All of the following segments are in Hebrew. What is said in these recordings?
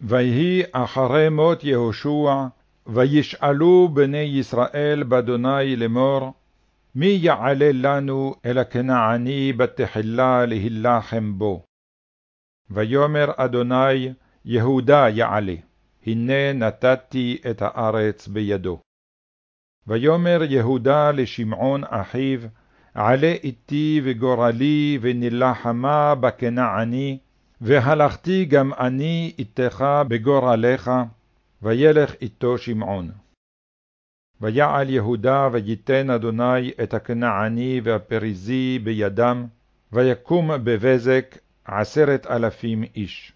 ויהי אחרי מות יהושע, וישאלו בני ישראל באדוני לאמור, מי יעלה לנו אל הכנעני בתחילה להילחם בו? ויאמר אדוני, יהודה יעלה, הנה נתתי את הארץ בידו. ויאמר יהודה לשמעון אחיו, עלה איתי וגורלי ונלחמה בכנעני, והלכתי גם אני איתך בגורלך, וילך איתו שמעון. ויעל יהודה ויתן אדוני את הכנעני והפריזי בידם, ויקום בבזק עשרת אלפים איש.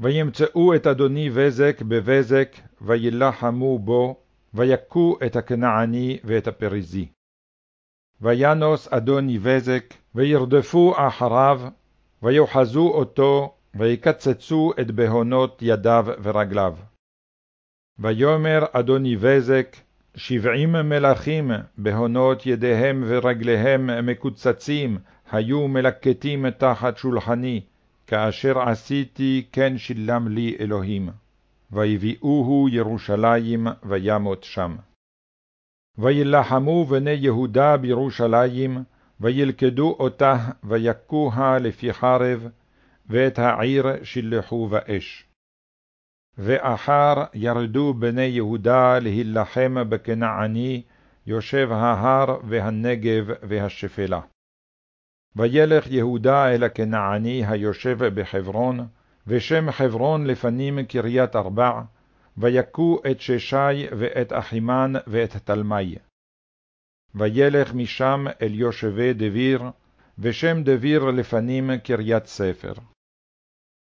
וימצאו את אדוני בזק בבזק, וילחמו בו, ויכו את הכנעני ואת הפריזי. וינוס אדוני בזק, וירדפו אחריו, ויוחזו אותו, ויקצצו את בהונות ידיו ורגליו. ויאמר אדוני בזק, שבעים מלכים בהונות ידיהם ורגליהם מקוצצים, היו מלקטים תחת שולחני, כאשר עשיתי כן שילם לי אלוהים. ויביאוהו ירושלים וימות שם. וילחמו בני יהודה בירושלים, וילכדו אותה, ויכוה לפי חרב, ואת העיר שלחו באש. ואחר ירדו בני יהודה להילחם בכנעני, יושב ההר והנגב והשפלה. וילך יהודה אל הכנעני היושב בחברון, ושם חברון לפנים קריית ארבע, ויכו את ששי ואת אחימן ואת תלמי. וילך משם אל יושבי דביר, ושם דביר לפנים קריית ספר.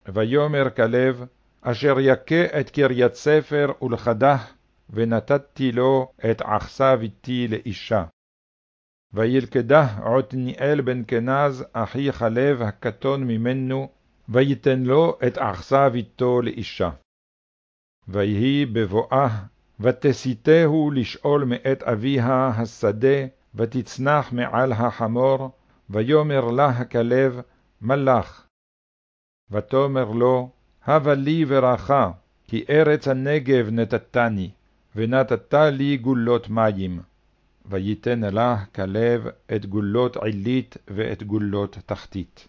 ויאמר כלב, אשר יכה את קריית ספר ולכדך, ונתתי לו את עכסיו איתי לאישה. וילכדה עתניאל בן כנז, אחי חלב הקטון ממנו, ויתן לו את עכסיו איתו לאישה. ויהי בבואה, ותסיתהו לשאול מאת אביה השדה, ותצנח מעל החמור, ויאמר לה הכלב, מלך. ותאמר לו, הבה לי ברכה, כי ארץ הנגב נתתני, ונתת לי גולות מים. ויתן לה כלב את גולות עילית ואת גולות תחתית.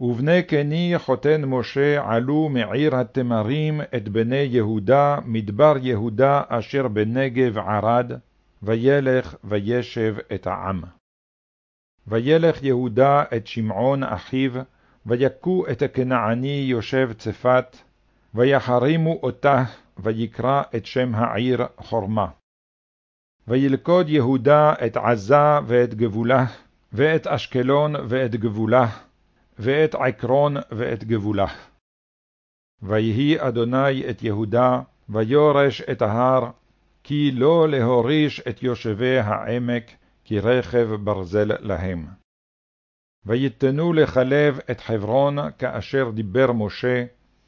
ובני קני חותן משה עלו מעיר התמרים את בני יהודה, מדבר יהודה אשר בנגב ערד, וילך וישב את העם. וילך יהודה את שמעון אחיו, ויכו את הכנעני יושב צפת, ויחרימו אותה, ויקרא את שם העיר חורמה. וילכוד יהודה את עזה ואת גבולה, ואת אשקלון ואת גבולה, ואת עקרון ואת גבולה. ויהי אדוני את יהודה, ויורש את ההר, כי לא להוריש את יושבי העמק, כי רכב ברזל להם. ויתנו לחלב את חברון, כאשר דיבר משה,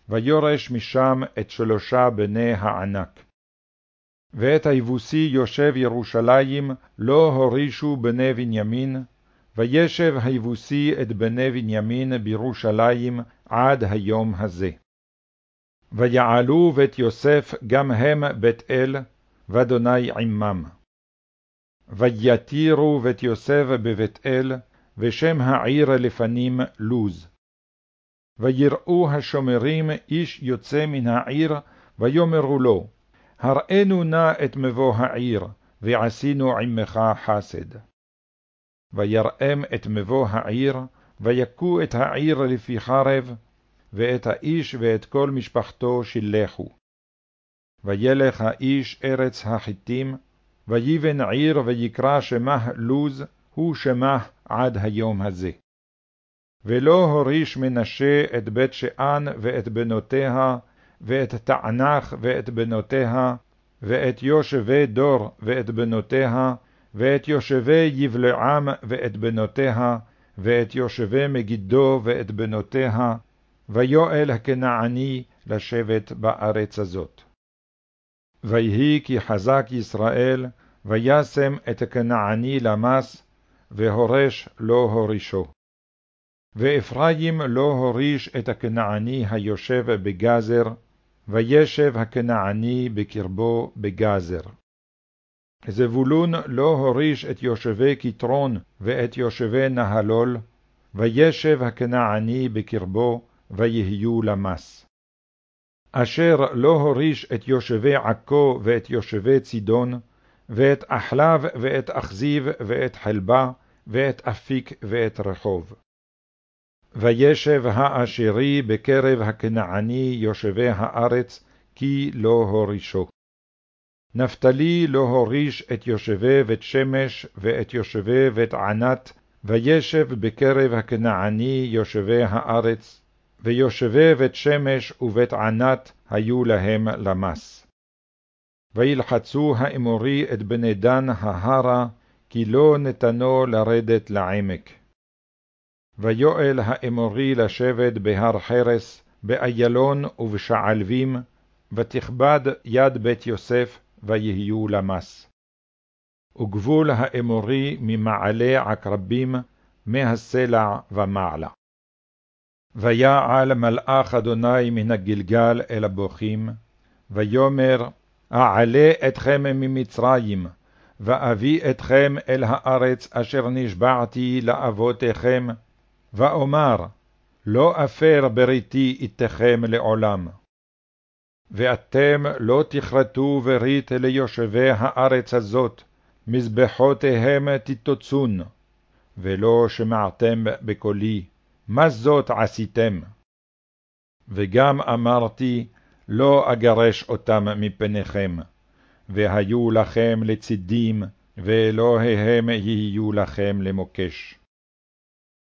ויורש משם את שלושה בני הענק. ואת היבוסי יושב ירושלים לא הורישו בני בנימין, וישב היבוסי את בני בנימין בירושלים עד היום הזה. ויעלו בית יוסף גם הם בית אל, ואדוני עמם. ויתירו בית יוסף בבית אל, ושם העיר לפנים לוז. ויראו השומרים איש יוצא מן העיר, ויאמרו לו, הראינו נא את מבוא העיר, ועשינו עמך חסד. ויראם את מבוא העיר, ויכו את העיר לפי חרב, ואת האיש ואת כל משפחתו שילחו. וילך האיש ארץ החיתים, ויבן עיר ויקרא שמה לוז, הוא שמה עד היום הזה. ולא הוריש מנשה את בית שאן ואת בנותיה, ואת תענך ואת בנותיה, ואת יושבי דור ואת בנותיה, ואת יושבי יבלעם ואת בנותיה, ואת יושבי מגידו ואת בנותיה, ויואל הכנעני לשבת בארץ הזאת. ויהי כי חזק ישראל, וישם את הכנעני למס, והורש לא הורישו. ואפרים לא הוריש את הכנעני היושב בגזר, וישב הכנעני בקרבו בגזר. זבולון לא הוריש את יושבי כתרון ואת יושבי נהלול, וישב הכנעני בקרבו, ויהיו למס. אשר לא הוריש את יושבי עכו ואת יושבי צידון, ואת אחלב ואת אכזיב ואת חלבה, ואת אפיק ואת רחוב. וישב האשרי בקרב הכנעני יושבי הארץ, כי לא הורישו. נפתלי לא הוריש את יושבי בית שמש ואת יושבי בית ענת, וישב בקרב הכנעני יושבי הארץ, ויושבי בית שמש ובית ענת היו להם למס. וילחצו האמורי את בני דן ההרה, כי לא נתנו לרדת לעמק. ויואל האמורי לשבת בהר חרס, באיילון ובשעלבים, ותכבד יד בית יוסף, ויהיו למס. וגבול האמורי ממעלה עקרבים, מהסלע ומעלה. ויעל מלאך אדוני מן הגלגל אל הבוכים, ויאמר, אעלה אתכם ממצרים, ואביא אתכם אל הארץ אשר נשבעתי לאבותיכם, ואומר, לא אפר בריתי איתכם לעולם. ואתם לא תכרתו ברית ליושבי הארץ הזאת, מזבחותיהם תתוצון, ולא שמעתם בקולי, מה זאת עשיתם? וגם אמרתי, לא אגרש אותם מפניכם, והיו לכם לצדים, ואלוהיהם יהיו לכם למוקש.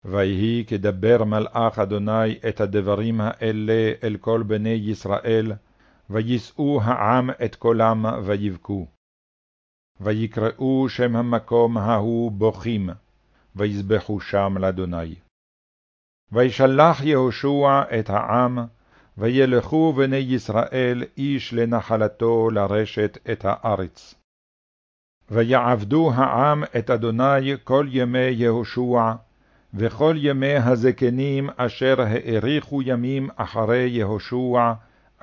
ויהי כדבר מלאך אדוני את הדברים האלה אל כל בני ישראל, ויישאו העם את קולם ויבכו. ויקראו שם המקום ההוא בוכים, ויזבחו שם לאדוני. וישלח יהושע את העם, וילכו בני ישראל איש לנחלתו לרשת את הארץ. ויעבדו העם את אדוני כל ימי יהושע, וכל ימי הזקנים אשר האריכו ימים אחרי יהושע,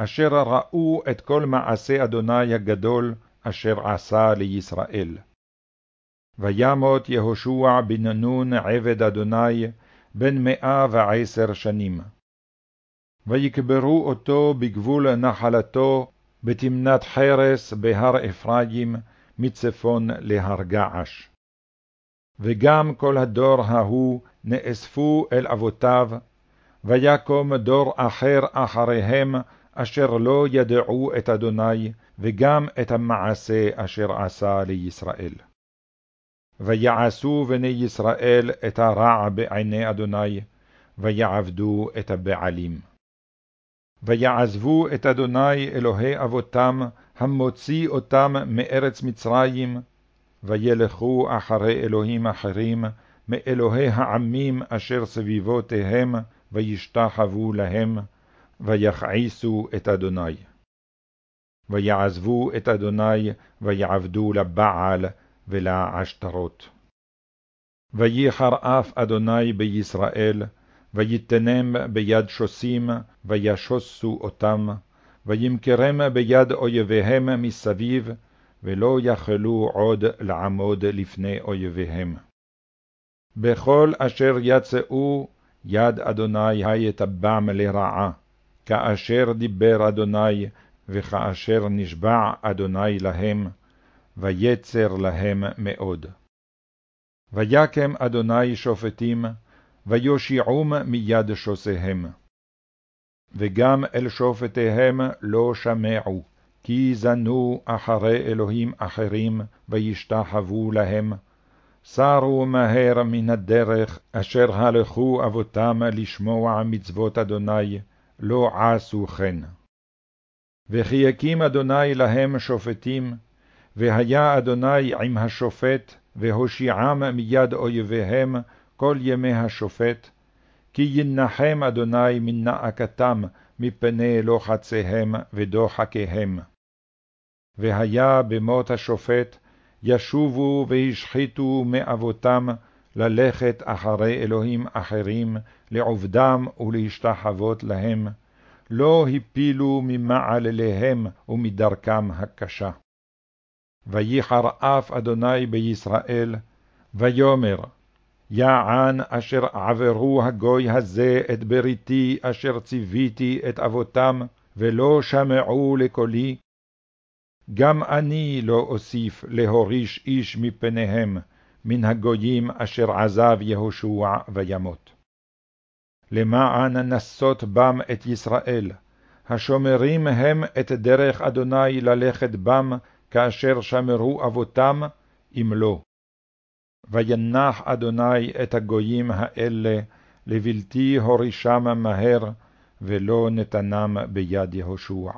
אשר ראו את כל מעשה אדוני הגדול, אשר עשה לישראל. וימות יהושע בן נון עבד אדוני, בן מאה ועשר שנים. ויקברו אותו בגבול נחלתו, בתמנת חרס בהר אפרים, מצפון להר געש. וגם כל הדור ההוא נאספו אל אבותיו, ויקום דור אחר אחריהם, אשר לא ידעו את אדוני, וגם את המעשה אשר עשה לישראל. ויעשו בני ישראל את הרע בעיני אדוני, ויעבדו את הבעלים. ויעזבו את אדוני אלוהי אבותם, המוציא אותם מארץ מצרים, וילכו אחרי אלוהים אחרים, מאלוהי העמים אשר סביבותיהם, וישתחוו להם, ויכעיסו את אדוני. ויעזבו את אדוני, ויעבדו לבעל ולעשתרות. וייחר אף אדוני בישראל, ויתנם ביד שוסים, וישוסו אותם, וימכרם ביד אויביהם מסביב, ולא יכלו עוד לעמוד לפני אויביהם. בכל אשר יצאו, יד אדוני היתבם לרעה, כאשר דיבר אדוני, וכאשר נשבע אדוני להם, ויצר להם מאוד. ויקם אדוני שופטים, ויושיעום מיד שוסיהם. וגם אל שופטיהם לא שמעו, כי זנו אחרי אלוהים אחרים, וישתחוו להם, סרו מהר מן הדרך אשר הלכו אבותם לשמוע מצוות אדוני, לא עשו כן. וכי יקים אדוני להם שופטים, והיה אדוני עם השופט, והושיעם מיד אויביהם כל ימי השופט, כי ינחם אדוני מנאקתם מפני לוחציהם ודוחקיהם. והיה במות השופט, ישובו והשחיתו מאבותם, ללכת אחרי אלוהים אחרים, לעובדם ולהשתחוות להם, לא הפילו ממעלליהם ומדרכם הקשה. וייחר אף אדוני בישראל, ויאמר, יען אשר עברו הגוי הזה את בריתי אשר ציוויתי את אבותם, ולא שמעו לקולי, גם אני לא אוסיף להוריש איש מפניהם, מן הגויים אשר עזב יהושע וימות. למען נסות בם את ישראל, השומרים הם את דרך אדוני ללכת בם, כאשר שמרו אבותם, אם לא. וינח אדוני את הגויים האלה, לבלתי הורישם מהר, ולא נתנם ביד יהושע.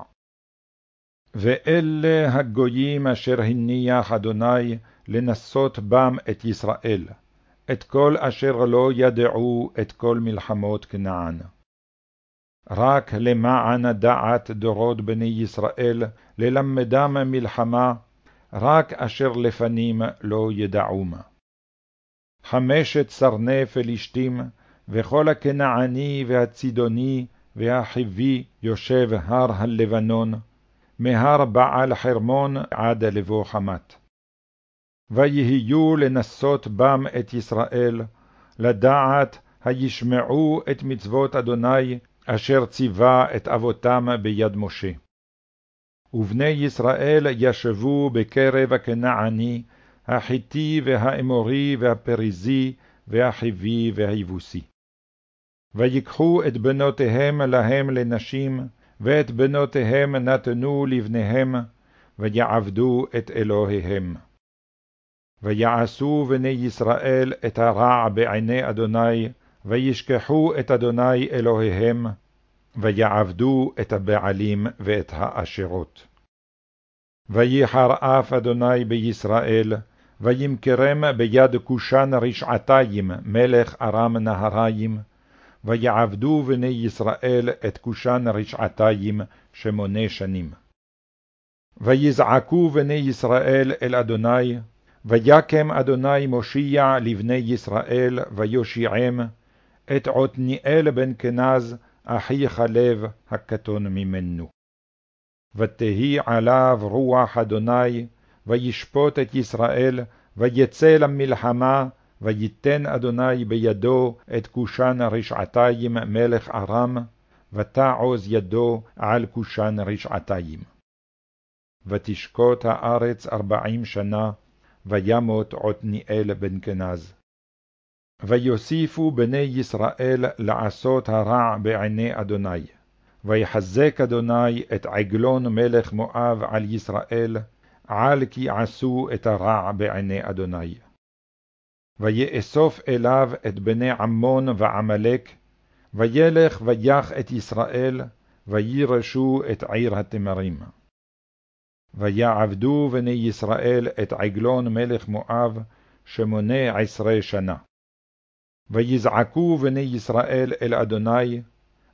ואלה הגויים אשר הניח אדוני לנסות בם את ישראל, את כל אשר לא ידעו את כל מלחמות כנען. רק למען דעת דורות בני ישראל, ללמדם מלחמה, רק אשר לפנים לא ידעום. חמשת סרני פלישתים, וכל הכנעני והצידוני והחיבי יושב הר הלבנון, מהר בעל חרמון עד לבוא חמת. ויהיו לנסות בם את ישראל, לדעת הישמעו את מצוות אדוני, אשר ציווה את אבותם ביד משה. ובני ישראל ישבו בקרב הכנעני, החיתי והאמורי והפריזי והחיבי והיבוסי. ויקחו את בנותיהם להם לנשים, ואת בנותיהם נתנו לבניהם, ויעבדו את אלוהיהם. ויעשו בני ישראל את הרע בעיני אדוני, וישכחו את אדוני אלוהיהם, ויעבדו את הבעלים ואת האשרות. וייחר אף אדוני בישראל, וימכרם ביד כושן רשעתיים, מלך ארם נהריים, ויעבדו בני ישראל את כושן רשעתיים שמונה שנים. ויזעקו בני ישראל אל אדוני, ויקם אדוני מושיע לבני ישראל, ויושיעם, את עתניאל בן כנז, אחי חלב, הקטון ממנו. ותהי עליו רוח אדוני, וישפוט את ישראל, ויצא למלחמה, ויתן אדוני בידו את כושן רשעתיים מלך ארם, ותעוז ידו על כושן רשעתיים. ותשקוט הארץ ארבעים שנה, וימות עתניאל בן כנז. ויוסיפו בני ישראל לעשות הרע בעיני אדוני. ויחזק אדוני את עגלון מלך מואב על ישראל, על כי עשו את הרע בעיני אדוני. ויאסוף אליו את בני עמון ועמלק, וילך ויח את ישראל, וירשו את עיר התמרים. ויעבדו בני ישראל את עגלון מלך מואב, שמונה עשרה שנה. ויזעקו בני ישראל אל אדוני,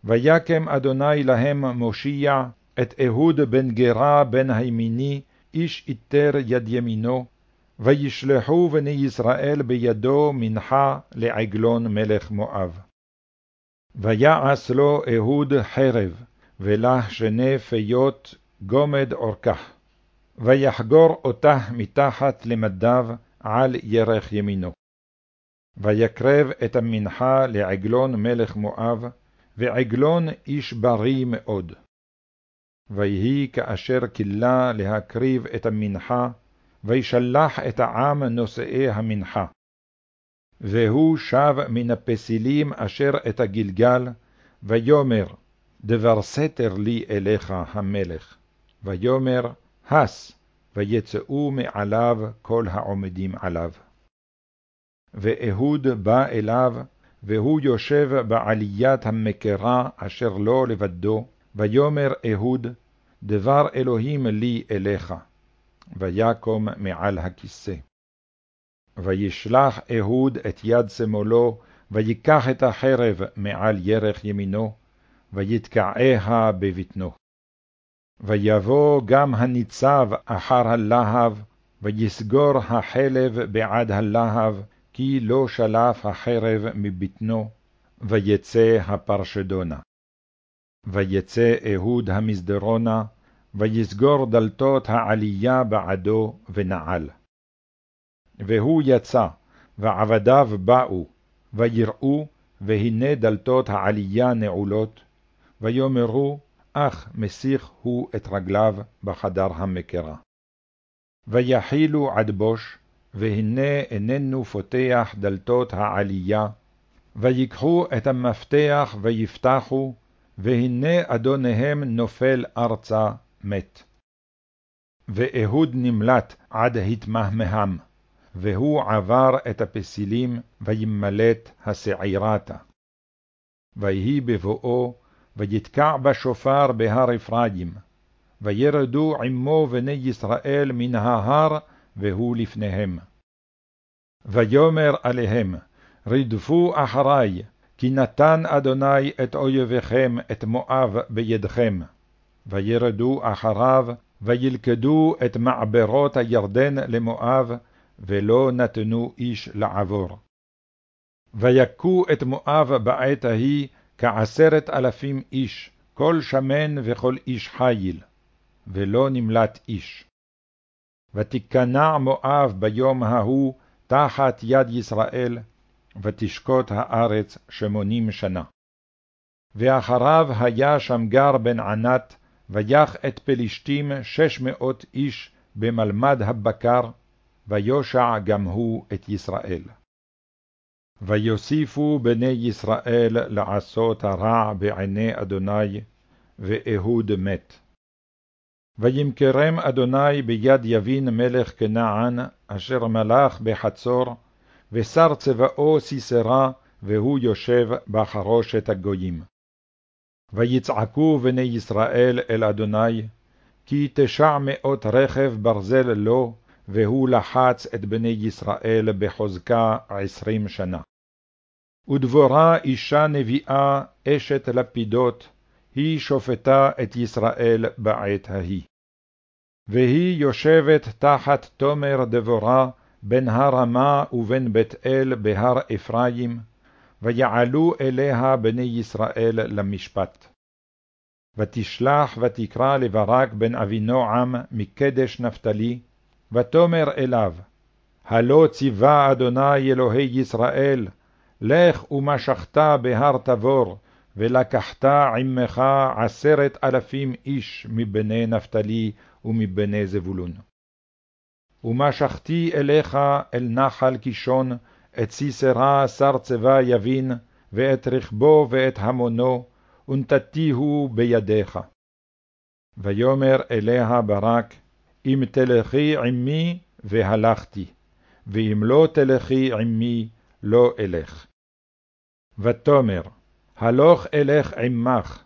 ויקם אדוני להם מושיע את אהוד בן גרה בן הימיני, איש איתר יד ימינו, וישלחו בני ישראל בידו מנחה לעגלון מלך מואב. ויעש לו אהוד חרב, ולה שני פיות גומד אורכך, ויחגור אותה מתחת למדיו על ירך ימינו. ויקרב את המנחה לעגלון מלך מואב, ועגלון איש בריא מאוד. ויהי כאשר כלה להקריב את המנחה, וישלח את העם נושאי המנחה. והוא שב מן הפסילים אשר את הגלגל, ויאמר, דבר סתר לי אליך המלך. ויאמר, הס, ויצאו מעליו כל העומדים עליו. ואהוד בא אליו, והוא יושב בעליית המקרה אשר לו לבדו, ויאמר אהוד, דבר אלוהים לי אליך, ויקום מעל הכיסא. וישלח אהוד את יד שמאלו, ויקח את החרב מעל ירך ימינו, ויתקעיה בבטנו. ויבוא גם הניצב אחר הלהב, ויסגור החלב בעד הלהב, כי לא שלף החרב מבטנו, ויצא הפרשדונה. ויצא אהוד המסדרונה, ויסגור דלתות העלייה בעדו, ונעל. והוא יצא, ועבדיו באו, ויראו, והנה דלתות העלייה נעולות, ויאמרו, אך מסיך הוא את רגליו בחדר המקרה. ויחילו עד בוש, והנה איננו פותח דלתות העלייה, ויקחו את המפתח ויפתחו, והנה אדוניהם נופל ארצה מת. ואהוד נמלט עד התמהמהם, והוא עבר את הפסילים, וימלט השעירתה. ויהי בבואו, ויתקע בשופר בהר אפרים, וירדו עמו בני ישראל מן ההר, והוא לפניהם. ויאמר עליהם, רדפו אחרי, כי נתן אדוני את אויביכם, את מואב, בידכם. וירדו אחריו, וילכדו את מעברות הירדן למואב, ולא נתנו איש לעבור. ויכו את מואב בעת ההיא כעשרת אלפים איש, כל שמן וכל איש חיל, ולא נמלט איש. ותיכנע מואב ביום ההוא תחת יד ישראל, ותשקוט הארץ שמונים שנה. ואחריו היה שמגר בן ענת, ויח את פלישתים שש מאות איש במלמד הבקר, ויושע גם הוא את ישראל. ויוסיפו בני ישראל לעשות הרע בעיני אדוני, ואהוד מת. וימכרם אדוני ביד יבין מלך כנען, אשר מלך בחצור, ושר צבאו סיסרה, והוא יושב בחרושת הגויים. ויצעקו בני ישראל אל אדוני, כי תשע מאות רכב ברזל לו, והוא לחץ את בני ישראל בחוזקה עשרים שנה. ודבורה אישה נביאה, אשת לפידות, היא שופטה את ישראל בעת ההיא. והיא יושבת תחת תומר דבורה, בין הרמה ובין בית אל בהר אפרים, ויעלו אליה בני ישראל למשפט. ותשלח ותקרא לברק בן אבינועם מקדש נפתלי, ותאמר אליו, הלא ציווה אדוני אלוהי ישראל, לך ומשכת בהר תבור, ולקחת עמך עשרת אלפים איש מבני נפתלי ומבני זבולון. ומשכתי אליך אל נחל קישון, את סיסרה שר צבא יבין, ואת רכבו ואת המונו, ונתתיהו בידיך. ויאמר אליה ברק, אם תלכי עמי, והלכתי, ואם לא תלכי עמי, לא אלך. ותאמר, הלוך אלך עמך,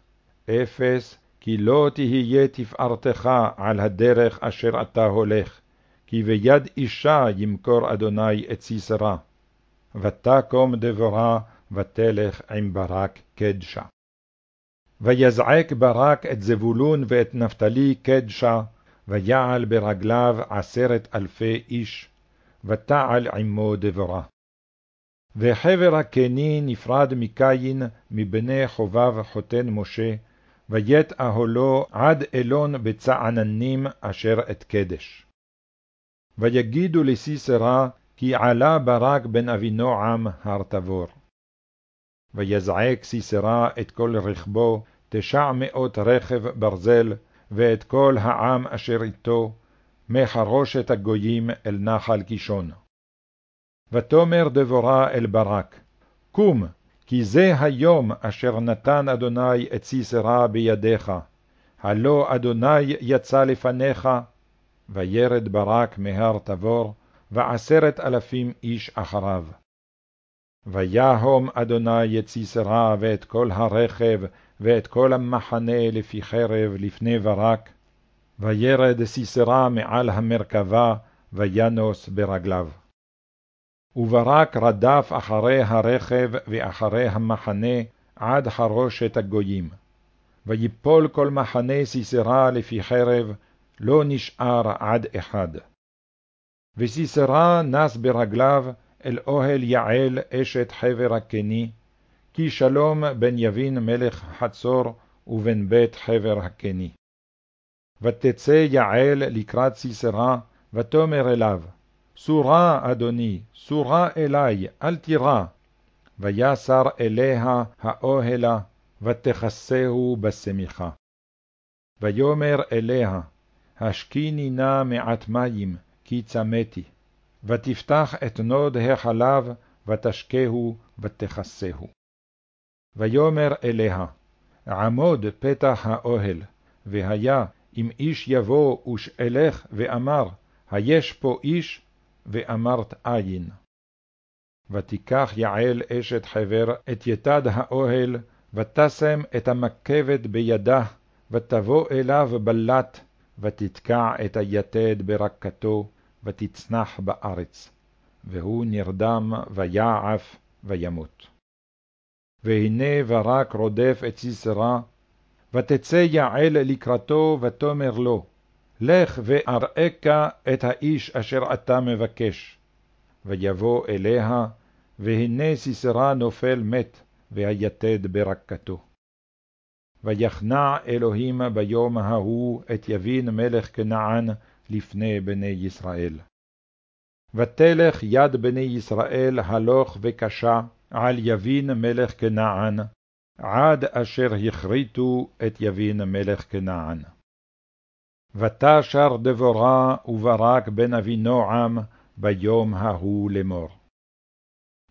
אפס, כי לא תהיה תפארתך על הדרך אשר אתה הולך, כי ביד אישה ימכור אדוני את סיסרה. ותקום דבורה, ותלך עם ברק קדשה. ויזעק ברק את זבולון ואת נפתלי קדשה, ויעל ברגליו עשרת אלפי איש, ותעל עמו דבורה. וחבר הקני נפרד מקין מבני חובב חותן משה, וית אהלו עד אלון בצעננים אשר את קדש. ויגידו לסיסרא, כי עלה ברק בן אבינועם הר תבור. ויזעק סיסרא את כל רכבו, תשע מאות רכב ברזל, ואת כל העם אשר איתו, מחרושת הגויים אל נחל קישון. ותאמר דבורה אל ברק, קום, כי זה היום אשר נתן אדוני את סיסרא בידיך, הלא אדוני יצא לפניך, וירד ברק מהר תבור, ועשרת אלפים איש אחריו. ויהום אדוני את סיסרא ואת כל הרכב, ואת כל המחנה לפי חרב לפני ברק, וירד סיסרא מעל המרכבה, וינוס ברגליו. וברק רדף אחרי הרכב ואחרי המחנה עד חרושת הגויים. ויפול כל מחנה סיסרא לפי חרב, לא נשאר עד אחד. וסיסרא נס ברגליו אל אוהל יעל אשת חבר הקני, כי שלום בן יבין מלך חצור ובן בית חבר הקני. ותצא יעל לקראת סיסרא, ותאמר אליו, סורה, אדוני, סורה אלי, אל תירא. ויסר אליה האוהלה, ותכסהו בשמיכה. ויאמר אליה, השקיני נא מעט מים, כי צמאתי. ותפתח את נוד החלב, ותשקהו, ותכסהו. ויאמר אליה, עמוד פתח האוהל, והיה אם איש יבוא ושאלך ואמר, היש פה איש? ואמרת אין. ותיקח יעל אשת חבר את יתד האוהל, ותשם את המקבת בידה, ותבוא אליו בלט, ותתקע את היתד ברקתו, ותצנח בארץ. והוא נרדם, ויעף, וימות. והנה ברק רודף את סיסרא, ותצא יעל לקראתו, ותאמר לו, לך ואראך את האיש אשר אתה מבקש. ויבוא אליה, והנה סיסרא נופל מת, והיתד ברקתו. ויכנע אלוהים ביום ההוא את יבין מלך כנען לפני בני ישראל. ותלך יד בני ישראל הלוך וקשה על יבין מלך כנען, עד אשר הכריתו את יבין מלך כנען. ותשר דבורה וברק בן אבינועם ביום ההוא לאמור.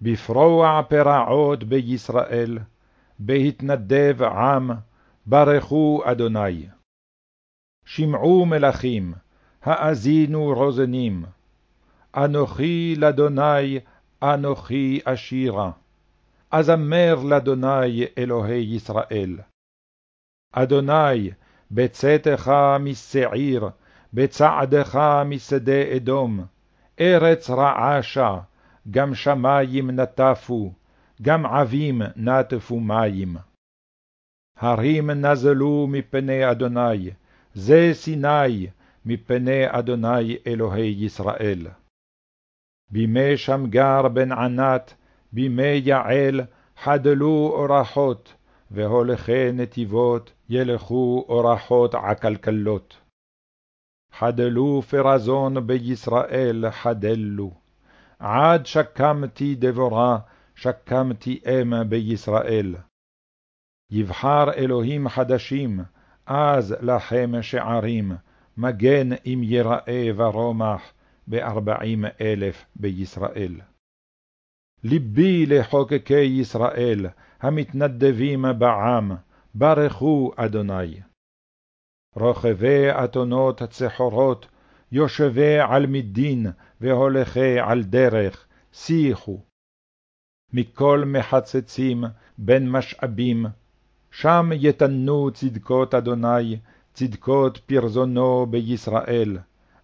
בפרוע פרעות בישראל, בהתנדב עם, ברכו אדוני. שמעו מלכים, האזינו רוזנים. אנוכי לאדוני, אנוכי אשירה. אזמר לאדוני אלוהי ישראל. אדוני, בצאתך משעיר, בצעדך משדה אדום, ארץ רעשה, גם שמים נטפו, גם עבים נטפו מים. הרים נזלו מפני אדוני, זה סיני, מפני אדוני אלוהי ישראל. בימי שמגר בן ענת, בימי יעל, חדלו אורחות, והולכי נתיבות ילכו אורחות עקלקלות. חדלו פרזון בישראל חדלו, עד שקמתי דבורה, שקמתי אם בישראל. יבחר אלוהים חדשים, אז לכם שערים, מגן אם יראה ורומח, בארבעים אלף בישראל. ליבי לחוקקי ישראל, המתנדבים בעם, ברכו אדוני. רוכבי אתונות צחורות, יושבי על מדין, והולכי על דרך, שיחו. מכל מחצצים בין משאבים, שם יתנו צדקות אדוני, צדקות פרזונו בישראל,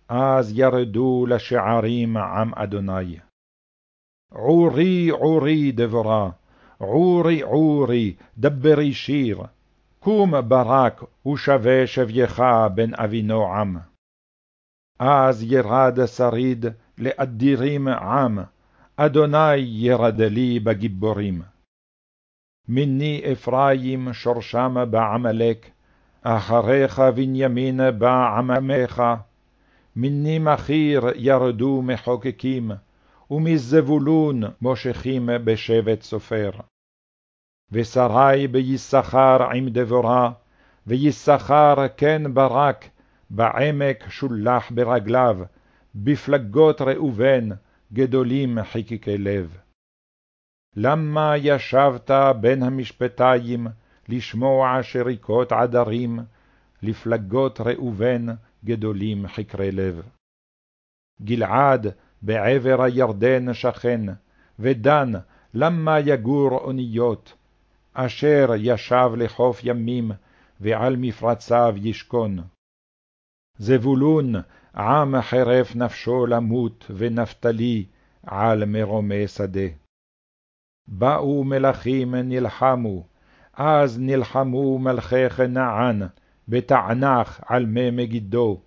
אז ירדו לשערים עם אדוני. עורי עורי דבורה, עורי עורי דברי שיר, קום ברק ושווה שבייך בן אבינועם. אז ירד שריד לאדירים עם, אדוני ירד לי בגיבורים. מיני אפרים שורשם בעמלק, אחריך בנימין בא עממך, מיני מכיר ירדו מחוקקים, ומזבולון מושכים בשבט סופר. ושרי ביששכר עם דבורה, ויששכר כן ברק, בעמק שולח ברגליו, בפלגות ראובן, גדולים חיקקי לב. למה ישבת בין המשפטיים, לשמוע שריקות עדרים, לפלגות ראובן, גדולים חקרי לב. גלעד בעבר הירדן שכן, ודן למה יגור אוניות, אשר ישב לחוף ימים, ועל מפרציו ישכון. זבולון, עם חרף נפשו למות, ונפתלי, על מרומי שדה. באו מלכים נלחמו, אז נלחמו מלכי כנען, בתענך על מי מגידו,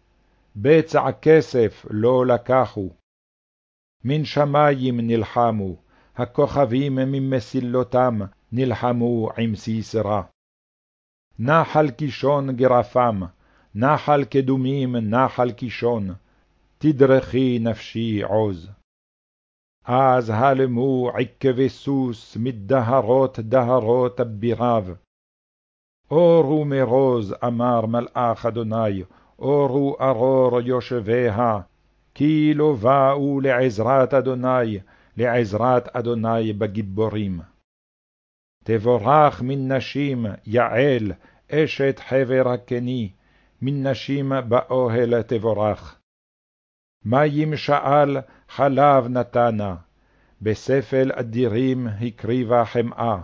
בצע כסף לא לקחו. מן שמים נלחמו, הכוכבים ממסילותם נלחמו עם סיסרא. נחל קישון גרפם, נחל קדומים נחל קישון, תדרכי נפשי עוז. אז הלמו עקבי סוס מדהרות דהרות אביריו. אורו מרוז, אמר מלאך אדוני, אורו ארור יושביה, כי לא באו לעזרת אדוני, לעזרת אדוני בגיבורים. תבורך מן נשים, יעל, אשת חבר הקני, מן נשים באוהל תבורך. מים שאל, חלב נתנה, בספל אדירים הקריבה חמאה.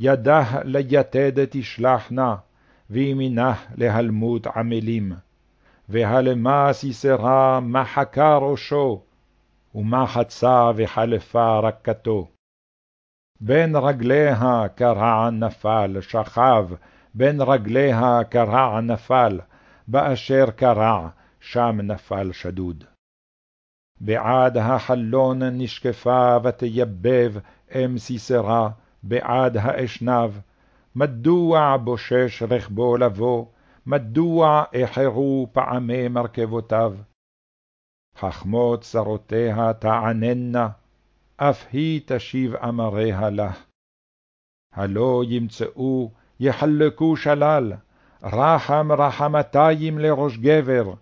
ידה ליתד תשלחנה, וימינה להלמות עמלים. והלמה סיסרה מחקה ראשו, ומחצה וחלפה רקתו. בין רגליה קרע נפל, שכב, בין רגליה קרע נפל, באשר קרע, שם נפל שדוד. בעד החלון נשקפה ותייבב אם סיסרה, בעד האשנב, מדוע בושש רכבו לבוא, מדוע איחרו פעמי מרכבותיו? חכמות צרותיה תעננה, אף היא תשיב אמריה לה. הלא ימצאו, יחלקו שלל, רחם רחמתיים לראש גבר,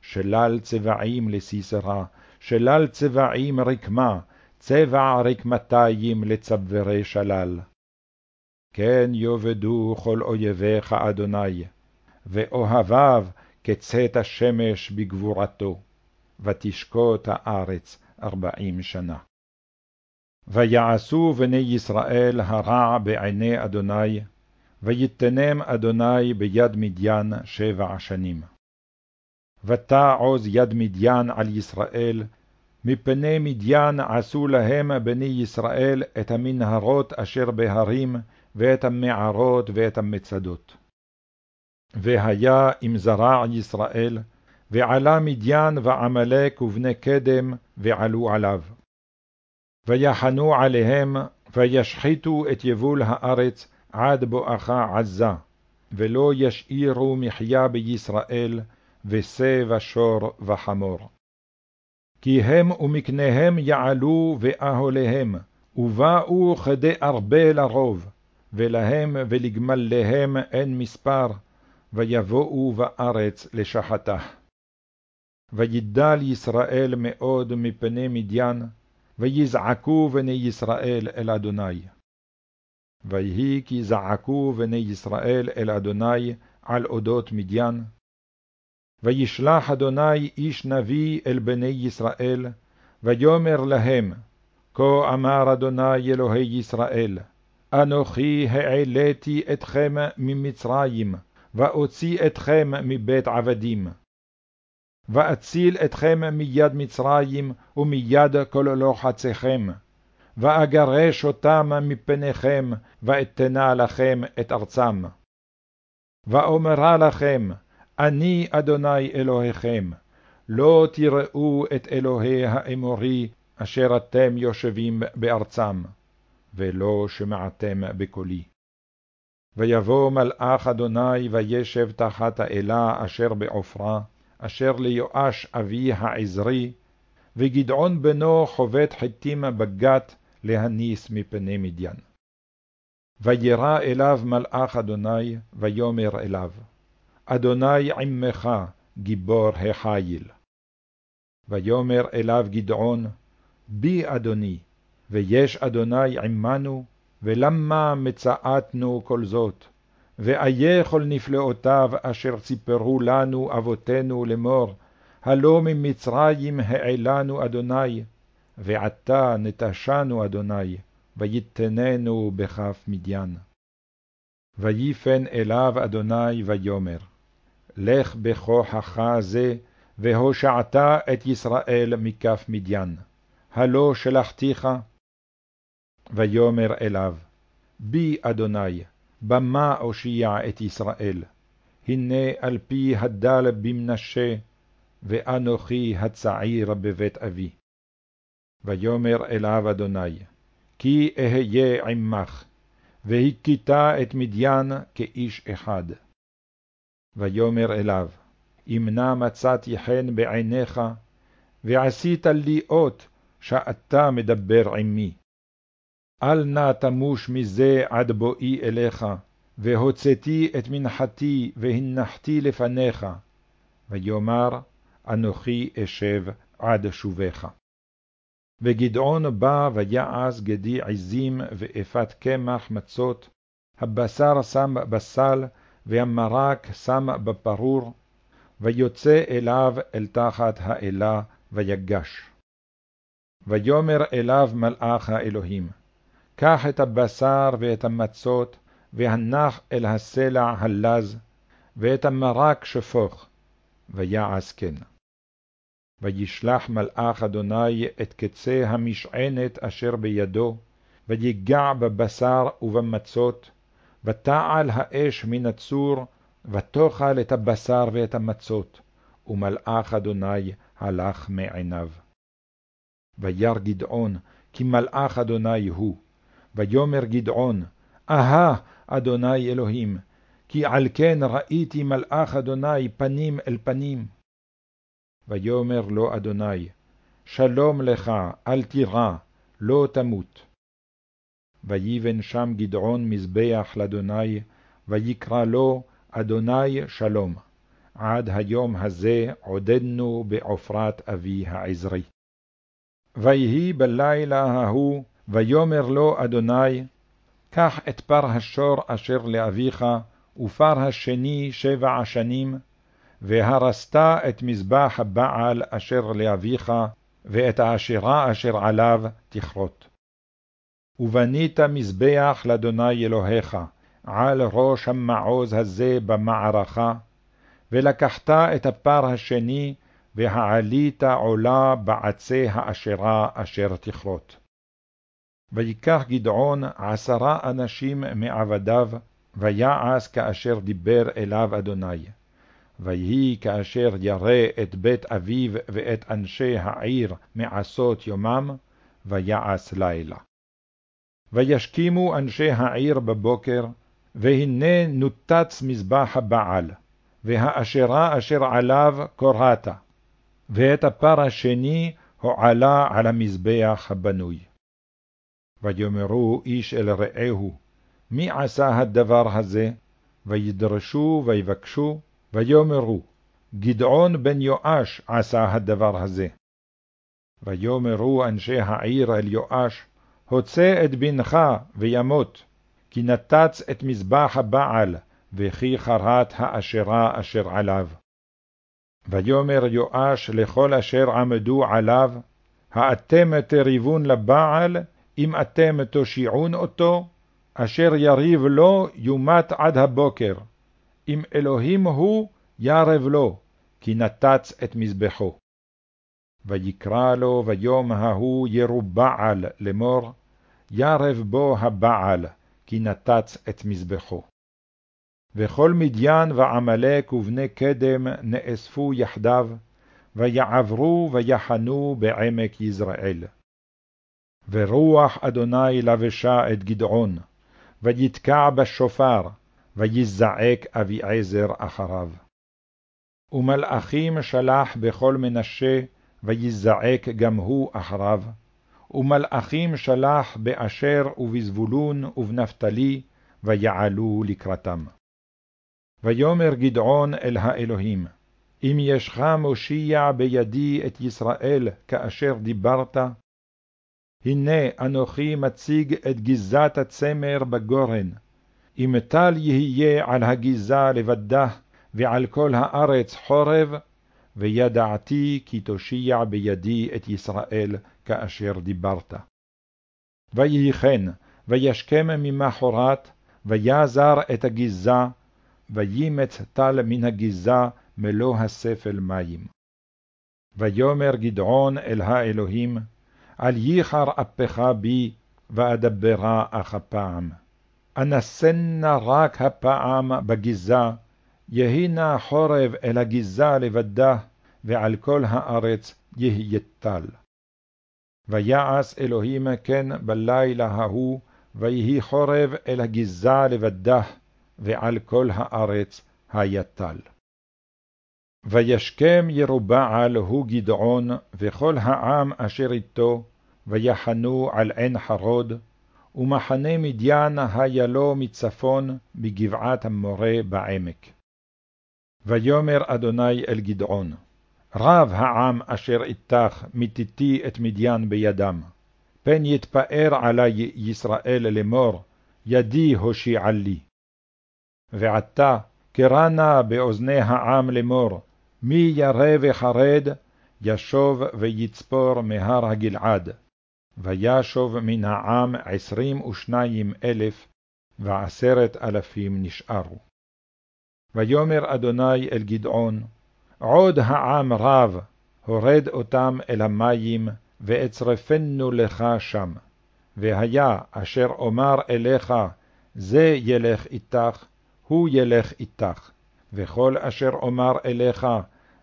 שלל צבעים לסיסרא, שלל צבעים רקמה, צבע רקמתיים לצברי שלל. כן יאבדו כל אויביך אדוני, ואוהביו כצאת השמש בגבורתו, ותשקוט הארץ ארבעים שנה. ויעשו בני ישראל הרע בעיני אדוני, ויתנם אדוני ביד מדיין שבע שנים. ותעוז יד מדיין על ישראל, מפני מדיין עשו להם בני ישראל את המנהרות אשר בהרים, ואת המערות ואת המצדות. והיה אם זרע ישראל, ועלה מדיין ועמלק ובני קדם, ועלו עליו. ויחנו עליהם, וישחיתו את יבול הארץ עד בואכה עזה, ולא ישאירו מחיה בישראל, ושה ושור וחמור. כי הם ומקניהם יעלו ואהליהם, ובאו כדי ארבה לרוב, ולהם ולגמליהם אין מספר, ויבואו בארץ לשחתה. וידל ישראל מאוד מפני מדיין, ויזעקו בני ישראל אל אדוני. ויהי כי זעקו בני ישראל אל אדוני על אודות מדיין, וישלח אדוני איש נביא אל בני ישראל, ויאמר להם, כה אמר אדוני אלוהי ישראל, אנוכי העליתי אתכם ממצרים, ואוציא אתכם מבית עבדים. ואציל אתכם מיד מצרים, ומיד כל לוחציכם, ואגרש אותם מפניכם, ואתנה לכם את ארצם. ואומרה לכם, אני אדוני אלוהיכם, לא תראו את אלוהי האמורי, אשר אתם יושבים בארצם, ולא שמעתם בקולי. ויבוא מלאך אדוני וישב תחת האלה אשר בעופרה, אשר ליואש אבי העזרי, וגדעון בנו חובט חיתים בגת להניס מפני מדיין. וירא אליו מלאך אדוני, ויאמר אליו, אדוני עמך, גיבור החיל. ויאמר אליו גדעון, בי אדוני, ויש אדוני עמנו, ולמה מצאתנו כל זאת? ואיה כל נפלאותיו אשר סיפרו לנו אבותינו לאמור, הלא ממצרים העלנו אדוני, ועתה נטשנו אדוני, ויתננו בכף מדיין. ויפן אליו אדוני ויאמר, לך בכוחך זה, והושעת את ישראל מכף מדיין, הלא שלחתיך? ויאמר אליו, בי אדוני, במה אושיע את ישראל? הנה על פי הדל במנשה, ואנוכי הצעיר בבית אבי. ויאמר אליו אדוני, כי אהיה עמך, והכית את מדיין כאיש אחד. ויאמר אליו, אם נא מצאתי חן בעיניך, ועשית לי אות שאתה מדבר עמי. אל נא תמוש מזה עד בואי אליך, והוצאתי את מנחתי והנחתי לפניך, ויאמר, אנוכי אשב עד שובך. וגדעון בא ויעש גדי עזים ואפת קמח מצות, הבשר שם בסל, והמרק שם בפרור, ויוצא אליו אל תחת האלה, ויגש. ויאמר אליו מלאך האלוהים, קח את הבשר ואת המצות, והנח אל הסלע הלז, ואת המרק שפוך, ויעש כן. וישלח מלאך אדוני את קצה המשענת אשר בידו, ויגע בבשר ובמצות, ותעל האש מן הצור, ותאכל את הבשר ואת המצות, ומלאך אדוני הלך מעיניו. וירא גדעון, כי מלאך אדוני הוא, ויאמר גדעון, אהה, אדוני אלוהים, כי על כן ראיתי מלאך אדוני פנים אל פנים. ויאמר לו אדוני, שלום לך, אל תירא, לא תמות. ויבן שם גדעון מזבח לאדוני, ויקרא לו אדוני שלום. עד היום הזה עודדנו בעופרת אבי העזרי. ויהי בלילה ההוא, ויאמר לו אדוני, קח את פר השור אשר לאביך, ופר השני שבע שנים, והרסת את מזבח הבעל אשר לאביך, ואת העשירה אשר עליו תכרות. ובנית מזבח לאדוני אלוהיך, על ראש המעוז הזה במערכה, ולקחת את הפר השני, והעלית עולה בעצי האשרה אשר תכרות. ויקח גדעון עשרה אנשים מעבדיו, ויעש כאשר דיבר אליו אדוני. ויהי כאשר ירא את בית אביו ואת אנשי העיר מעשות יומם, ויעש לילה. וישכימו אנשי העיר בבוקר, והנה נותץ מזבח הבעל, והאשרה אשר עליו קורתה, ואת הפר השני הועלה על המזבח הבנוי. ויאמרו איש אל רעהו, מי עשה הדבר הזה? וידרשו ויבקשו, ויאמרו, גדעון בן יואש עשה הדבר הזה. ויאמרו אנשי העיר אל יואש, הוצא את בנך וימות, כי נתץ את מזבח הבעל, וכי חרת האשרה אשר עליו. ויאמר יואש לכל אשר עמדו עליו, האתם תריבון לבעל, אם אתם תושיעון אותו, אשר יריב לו יומת עד הבוקר, אם אלוהים הוא, ירב לו, כי נתץ את מזבחו. ויקרא לו ביום ההוא ירובעל לאמור, ירב בו הבעל, כי נתץ את מזבחו. וכל מדיין ועמלק ובני קדם נאספו יחדיו, ויעברו ויחנו בעמק יזרעאל. ורוח אדוני לבשה את גדעון, ויתקע בשופר, ויזעק אביעזר אחריו. ומלאכים שלח בכל מנשה, ויזעק גם הוא אחריו, ומלאכים שלח באשר ובזבולון ובנפתלי, ויעלו לקראתם. ויאמר גדעון אל האלוהים, אם ישך מושיע בידי את ישראל כאשר דיברת, הנה אנוכי מציג את גזת הצמר בגורן, אם טל יהיה על הגזה לבדה, ועל כל הארץ חורב, וידעתי כי תושיע בידי את ישראל כאשר דיברת. ויהי כן, וישכם ממחרת, ויזר את הגזה, וימץ טל מן הגזה מלוא הספל מים. ויאמר גדעון אל האלוהים, אל ייחר אפך בי, ואדברה אך הפעם. אנסנה רק הפעם בגזה, יהי נא חורב אל הגזה לבדה, ועל כל הארץ יהיה טל. ויעש אלוהים כן בלילה ההוא, ויהי חורב אל הגזה לבדה, ועל כל הארץ היטל. וישכם ירובעל הוא גדעון, וכל העם אשר איתו, ויחנו על עין חרוד, ומחנה מדיין היה לו מצפון בגבעת המורה בעמק. ויאמר אדוני אל גדעון, רב העם אשר איתך מתיתי את מדיין בידם, פן יתפאר עלי ישראל לאמור, ידי הושיעה לי. ועתה קרא נא באוזני העם לאמור, מי ירא וחרד, ישוב ויצפור מהר הגלעד. וישוב מן העם עשרים ושניים אלף, ועשרת אלפים נשארו. ויאמר אדוני אל גדעון, עוד העם רב, הורד אותם אל המים, ואצרפנו לך שם. והיה אשר אומר אליך, זה ילך איתך, הוא ילך איתך. וכל אשר אומר אליך,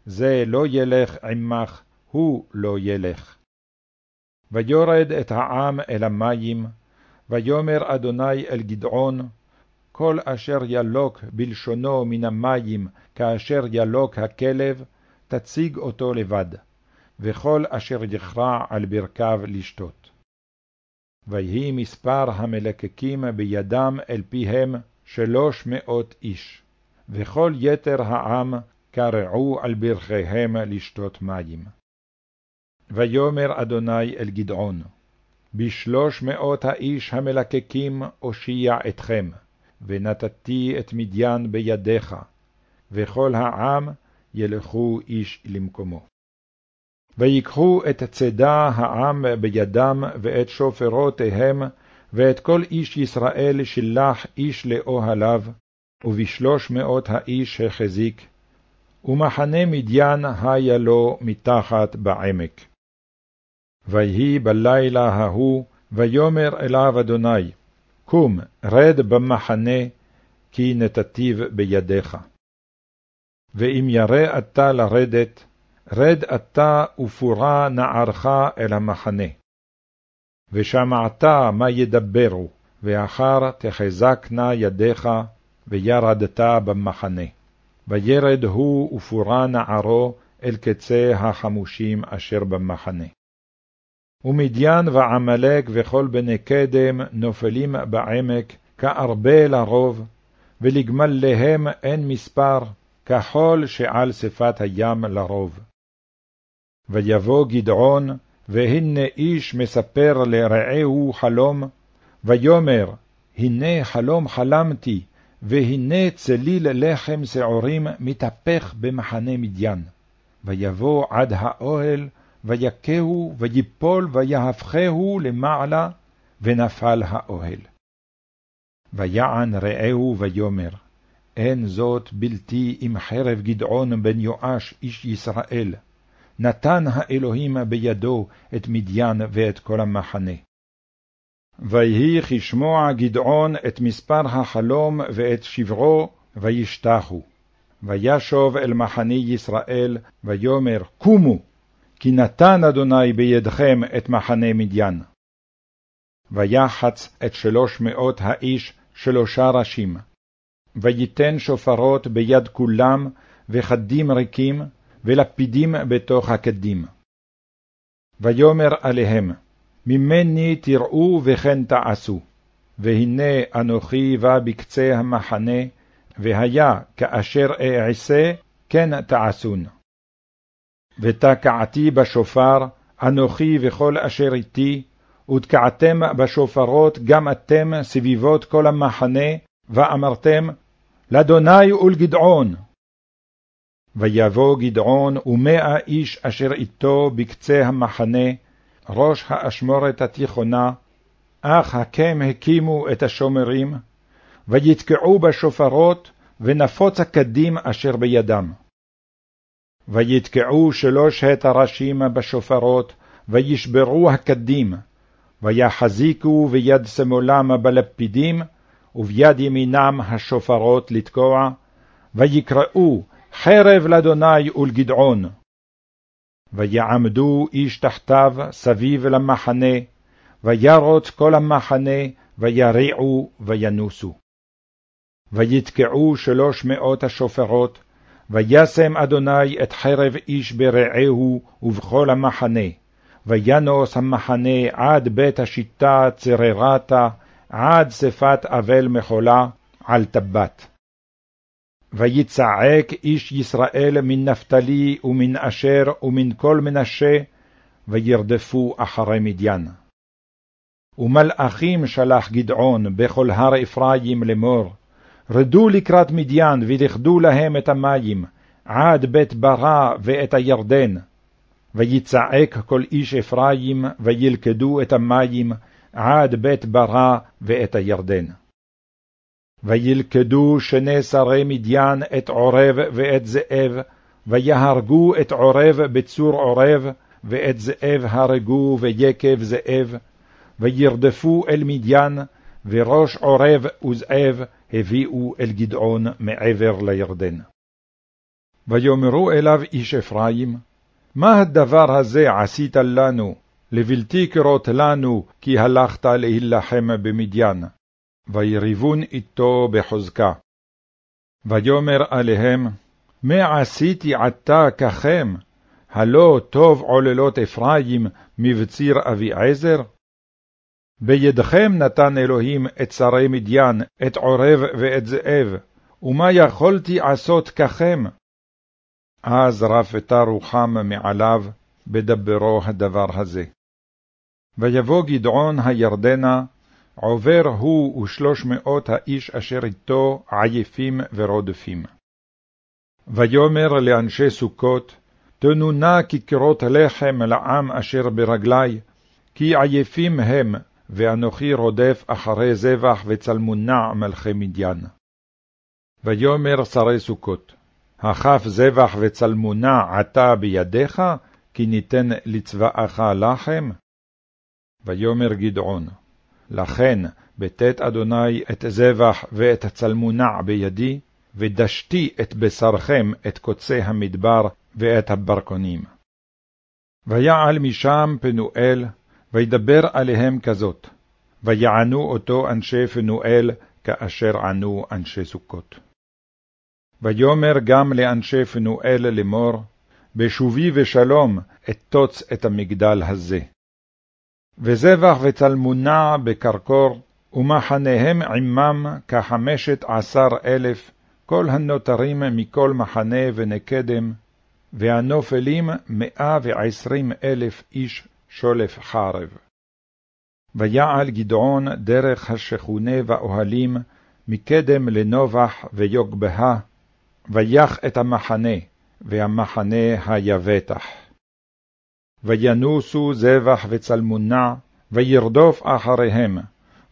זה לא ילך עמך, הוא לא ילך. ויורד את העם אל המים, ויאמר אדוני אל גדעון, כל אשר ילוק בלשונו מן המים, כאשר ילוק הכלב, תציג אותו לבד, וכל אשר יכרע על ברכיו לשתות. ויהי מספר המלקקים בידם אל פיהם שלוש מאות איש, וכל יתר העם קרעו על ברכיהם לשתות מים. ויאמר אדוני אל גדעון, בשלוש מאות האיש המלקקים אושיע אתכם, ונתתי את מדיין בידיך, וכל העם ילכו איש למקומו. ויקחו את צידה העם בידם, ואת שופרותיהם, ואת כל איש ישראל שלח איש לאוהליו, ובשלוש מאות האיש החזיק, ומחנה מדיין היה לו מתחת בעמק. ויהי בלילה ההוא, ויאמר אליו אדוני, קום, רד במחנה, כי נתתיו בידיך. ואם ירא אתה לרדת, רד אתה ופורה נערך אל המחנה. ושמעת מה ידברו, ואחר תחזקנה ידיך, וירדת במחנה. וירד הוא ופורה נערו אל קצה החמושים אשר במחנה. ומדיין ועמלק וכל בני קדם נופלים בעמק כארבה לרוב, ולגמליהם אין מספר, כחול שעל שפת הים לרוב. ויבוא גדעון, והנה איש מספר לרעהו חלום, ויאמר, הנה חלום חלמתי, והנה צליל לחם שעורים מתהפך במחנה מדיין. ויבוא עד האוהל, ויכהו, ויפול, ויהפכהו למעלה, ונפל האוהל. ויען רעהו ויאמר, אין זאת בלתי עם חרב גדעון בן יואש איש ישראל, נתן האלוהים בידו את מדיין ואת כל המחנה. ויהי כשמוע גדעון את מספר החלום ואת שברו, וישתחו. וישוב אל מחני ישראל, ויאמר, קומו, כי נתן אדוני בידכם את מחנה מדיין. ויחץ את שלוש מאות האיש שלושה ראשים, ויתן שופרות ביד כולם, וחדים ריקים, ולפידים בתוך הקדים. ויאמר עליהם, ממני תראו וכן תעשו, והנה אנוכי בא בקצה המחנה, והיה כאשר אעשה, כן תעשון. ותקעתי בשופר, אנוכי וכל אשר איתי, ותקעתם בשופרות גם אתם סביבות כל המחנה, ואמרתם, לאדוני ולגדעון. ויבוא גדעון ומאה איש אשר איתו בקצה המחנה, ראש האשמורת התיכונה, אך הקם הקימו את השומרים, ויתקעו בשופרות, ונפוץ הקדים אשר בידם. ויתקעו שלושת הראשים בשופרות, וישברו הקדים, ויחזיקו ביד שמאלם בלפידים, וביד ימינם השופרות לתקוע, ויקראו חרב לאדוני ולגדעון. ויעמדו איש תחתיו סביב למחנה, וירוץ כל המחנה, ויריעו וינוסו. ויתקעו שלוש מאות השופרות, וישם אדוני את חרב איש ברעהו ובכל המחנה, וינוס המחנה עד בית השיטה צררתה, עד שפת אבל מחולה, על טבת. ויצעק איש ישראל מן נפתלי ומן אשר ומן כל מנשה, וירדפו אחרי מדיין. ומלאכים שלח גדעון בכל הר אפרים לאמור, רדו לקראת מדיין ולכדו להם את המים, עד בית ברא ואת הירדן. ויצעק כל איש אפרים, וילכדו את המים, עד בית ברא ואת הירדן. וילכדו שני שרי מדיין את עורב ואת זאב, ויהרגו את עורב בצור עורב, ואת זאב הרגו ויקב זאב, וירדפו אל מדיין, וראש עורב וזאב הביאו אל גדעון מעבר לירדן. ויאמרו אליו איש אפרים, מה הדבר הזה עשית לנו, לבלתי קרות לנו, כי הלכת להילחם במדיין? ויריבון איתו בחוזקה. ויאמר עליהם, מה עשיתי עתה ככם? הלא טוב עוללות אפרים מבציר אביעזר? בידכם נתן אלוהים את שרי מדיין, את עורב ואת זאב, ומה יכולתי עשות ככם? אז רפתה רוחם מעליו, בדברו הדבר הזה. ויבוא גדעון הירדנה, עובר הוא ושלוש מאות האיש אשר איתו עייפים ורודפים. ויאמר לאנשי סוכות, תנו נא כיכרות לחם לעם אשר ברגלי, כי עייפים הם, ואנוכי רודף אחרי זבח וצלמונע מלכי מדיין. ויאמר שרי סוכות, הכף זבח וצלמונע עתה בידיך, כי ניתן לצבאך לחם? ויאמר גדעון, לכן בתת אדוני את זבח ואת הצלמונע בידי, ודשתי את בשרכם את קוצי המדבר ואת הברקונים. ויעל משם פנואל, וידבר עליהם כזאת, ויענו אותו אנשי פנואל כאשר ענו אנשי סוכות. ויאמר גם לאנשי פנואל לאמור, בשובי ושלום אתוץ את המגדל הזה. וזבח וצלמונע בקרקור, ומחניהם עמם כחמשת עשר אלף, כל הנותרים מכל מחנה ונקדם, והנופלים מאה ועשרים אלף איש שולף חרב. ויעל גדעון דרך השכונה ואוהלים, מקדם לנובח ויוגבהה, ויח את המחנה, והמחנה היבטח. וינוסו זבח וצלמונע, וירדוף אחריהם,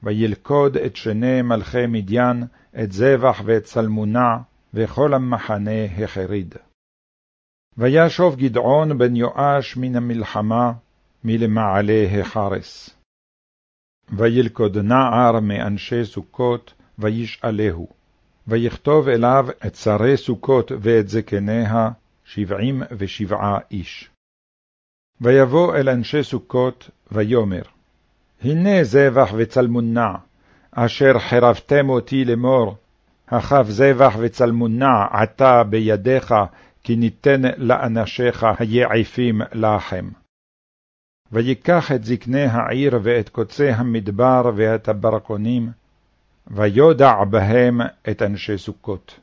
וילכוד את שני מלכי מדיין, את זבח ואת צלמונע, וכל המחנה החריד. וישוב גדעון בן יואש מן המלחמה, מלמעלה החרס. וילכוד נער מאנשי סוכות, וישאלהו, ויכתוב אליו את שרי סוכות ואת זקניה, שבעים ושבעה איש. ויבוא אל אנשי סוכות, ויאמר, הנה זבח וצלמונע, אשר חרבתם אותי לאמור, הכף זבח וצלמונע עתה בידיך, כי ניתן לאנשיך היעפים לחם. ויקח את זקני העיר ואת קוצי המדבר ואת הברקונים, ויודע בהם את אנשי סוכות.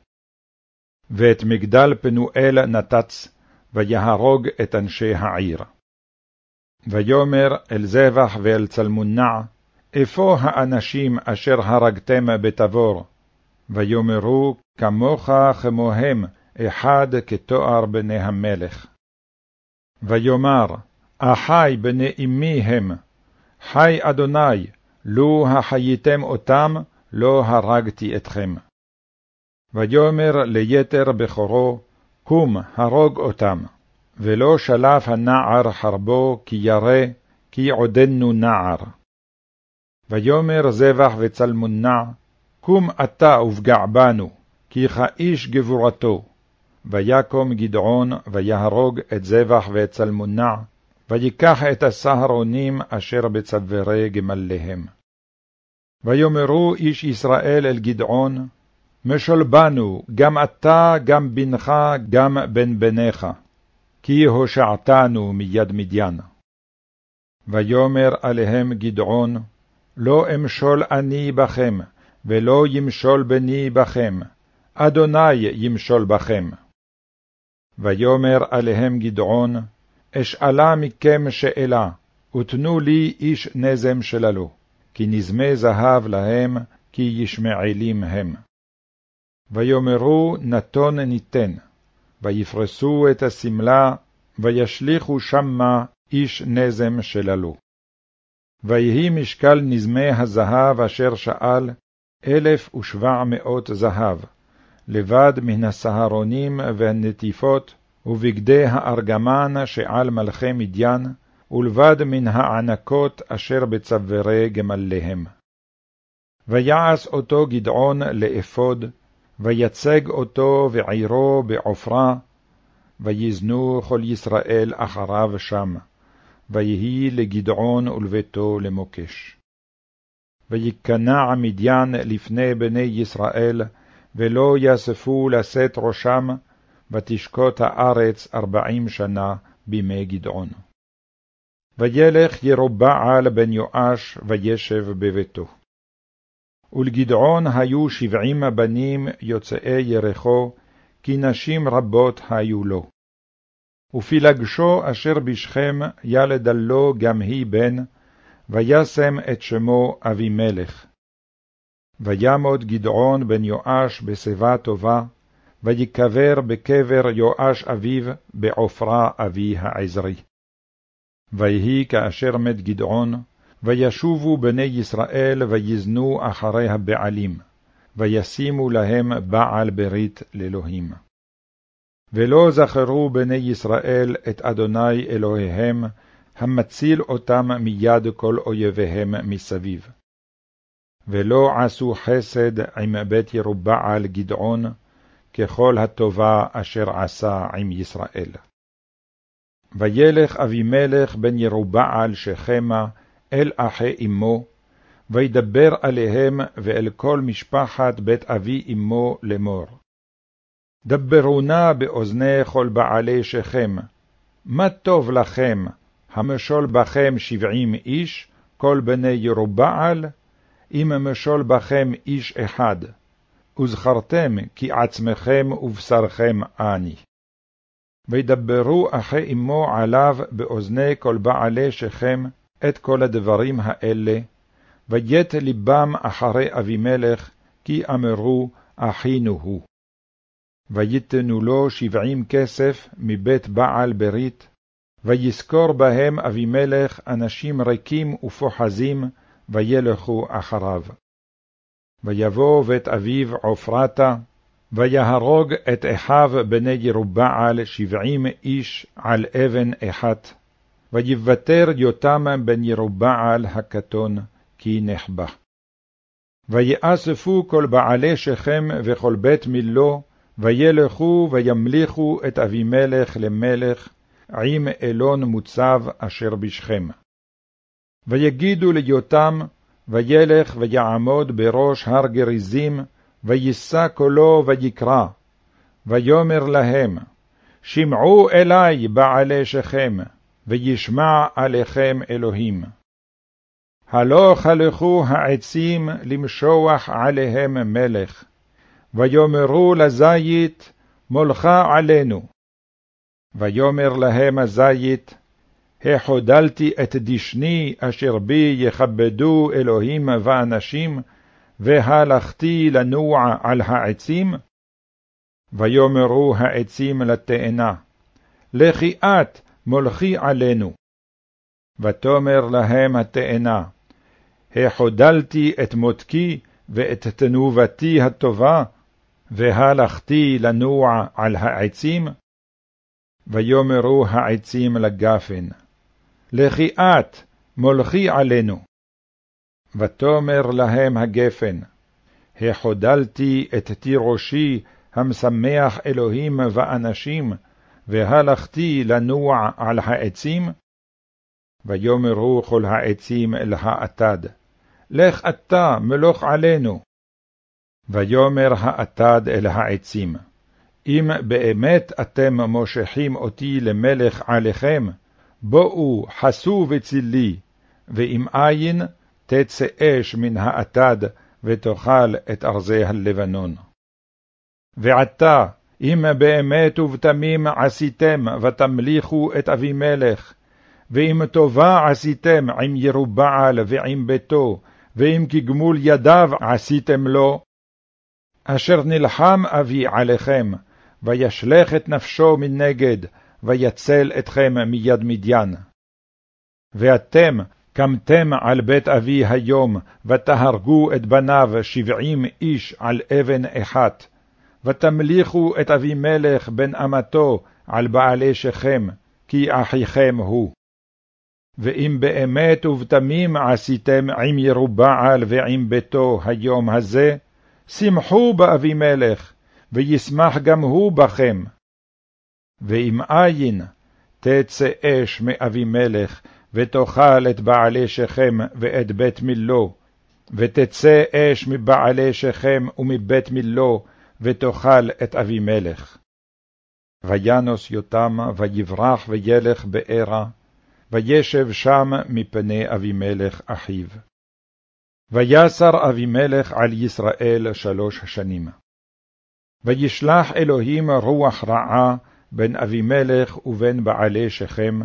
ואת מגדל פנואל נתץ, ויהרוג את אנשי העיר. ויאמר אל זבח ואל צלמונע, איפה האנשים אשר הרגתם בתבור? ויאמרו, כמוך כמוהם, אחד כתואר בני המלך. ויאמר, אחי בני אמי הם, חי אדוני, לו החייתם אותם, לא הרגתי אתכם. ויאמר ליתר בכורו, קום הרוג אותם, ולא שלף הנער חרבו, כי ירא, כי עודנו נער. ויאמר זבח וצלמונע, קום אתה ופגע בנו, כי כאיש גבורתו, ויקום גדעון, ויהרוג את זבח ואת צלמונע, ויקח את הסהרונים אשר בצווארי גמליהם. ויאמרו איש ישראל אל גדעון, משול בנו, גם אתה, גם בנך, גם בן בניך, כי הושעתנו מיד מדיין. ויאמר עליהם גדעון, לא אמשול אני בכם, ולא ימשול בני בכם, אדוני ימשול בכם. ויאמר עליהם גדעון, אשאלה מכם שאלה, ותנו לי איש נזם שללו, כי נזמי זהב להם, כי ישמעאלים הם. ויאמרו נתון ניתן, ויפרסו את השמלה, וישליכו שמה איש נזם שללו. ויהי משקל נזמי הזהב אשר שאל, אלף ושבע מאות זהב, לבד מן הסהרונים והנטיפות, ובגדי הארגמן שעל מלכי מדיין, ולבד מן הענקות אשר בצווארי גמליהם. ויעש אותו גדעון לאפוד, ויצג אותו ועירו בעופרה, ויזנו כל ישראל אחריו שם, ויהי לגדעון ולביתו למוקש. ויקנע מדיין לפני בני ישראל, ולא יאספו לשאת ראשם, ותשקוט הארץ ארבעים שנה בימי גדעון. וילך ירבעל בן יואש, וישב בביתו. ולגדעון היו שבעים בנים יוצאי ירחו, כי נשים רבות היו לו. ופילגשו אשר בשכם ילדה לו גם היא בן, וישם את שמו אבימלך. וימות גדעון בן יואש בשיבה טובה, ויקבר בקבר יואש אביו בעופרה אבי העזרי. ויהי כאשר מת גדעון, וישובו בני ישראל ויזנו אחרי הבעלים, וישימו להם בעל ברית לאלוהים. ולא זכרו בני ישראל את אדוני אלוהיהם, המציל אותם מיד כל אויביהם מסביב. ולא עשו חסד עם בית ירובעל גדעון, ככל הטובה אשר עשה עם ישראל. וילך אבימלך בן ירובעל שכמה אל אחי אמו, וידבר עליהם ואל כל משפחת בית אבי אמו לאמור. דברו נא באוזני כל בעלי שכם, מה טוב לכם, המשול בכם שבעים איש, כל בני ירובעל, אם משול בכם איש אחד, וזכרתם כי עצמכם ובשרכם אני. וידברו אחי אמו עליו באוזני כל בעלי שכם את כל הדברים האלה, ויית לבם אחרי אבימלך, כי אמרו אחינו הוא. ויתנו לו שבעים כסף מבית בעל ברית, ויזכור בהם אבימלך אנשים ריקים ופוחזים, וילכו אחריו. ויבוא בית אביו עופרתה, ויהרוג את אחיו בני ירובעל שבעים איש על אבן אחת, ויוותר יותם בן ירובעל הקטון, כי נחבא. ויאספו כל בעלי שכם וכל בית מילו, וילכו וימליכו את אבימלך למלך, עם אלון מוצב אשר בשכם. ויגידו ליותם, וילך ויעמוד בראש הר גריזים, ויישא קולו ויקרא, ויאמר להם, שמעו אלי בעלי שכם, וישמע עליכם אלוהים. הלוך הלכו העצים למשוח עליהם מלך, ויאמרו לזית, מולך עלינו. ויאמר להם הזית, החודלתי את דשני אשר בי יכבדו אלוהים ואנשים, והלכתי לנוע על העצים? ויאמרו העצים לתאנה, לכי את מולכי עלינו. ותאמר להם התאנה, החודלתי את מותקי ואת תנובתי הטובה, והלכתי לנוע על העצים? ויאמרו העצים לגפן, לכי את, מולכי עלינו. ותאמר להם הגפן, החודלתי את תירושי המשמח אלוהים ואנשים, והלכתי לנוע על העצים? ויאמרו כל העצים אל האטד, לך אתה מלוך עלינו. ויאמר האטד אל העצים, אם באמת אתם מושכים אותי למלך עליכם, בואו חסו בצלי, ואם אין, תצא אש מן האטד, ותאכל את ארזי הלבנון. ועתה, אם באמת ובתמים עשיתם, ותמליכו את אבימלך, ואם טובה עשיתם עם ירובעל ועם ביתו, ואם כגמול ידיו עשיתם לו, אשר נלחם אבי עליכם, וישלך את נפשו מנגד, ויצל אתכם מיד מדיין. ואתם קמתם על בית אבי היום, ותהרגו את בניו שבעים איש על אבן אחת, ותמליכו את אבימלך בן אמתו על בעלי שכם, כי אחיכם הוא. ואם באמת ובתמים עשיתם עם ירובעל ועם ביתו היום הזה, שמחו באבימלך, וישמח גם הוא בכם. ואם אין, תצא אש מאבימלך, ותאכל את בעלי שכם ואת בית מילו, ותצא אש מבעלי שכם ומבית מילו, ותאכל את אבימלך. וינוס יותם, ויברח וילך בארה, וישב שם מפני אבימלך אחיו. ויסר אבימלך על ישראל שלוש שנים. וישלח אלוהים רוח רעה בין אבימלך ובין בעלי שכם,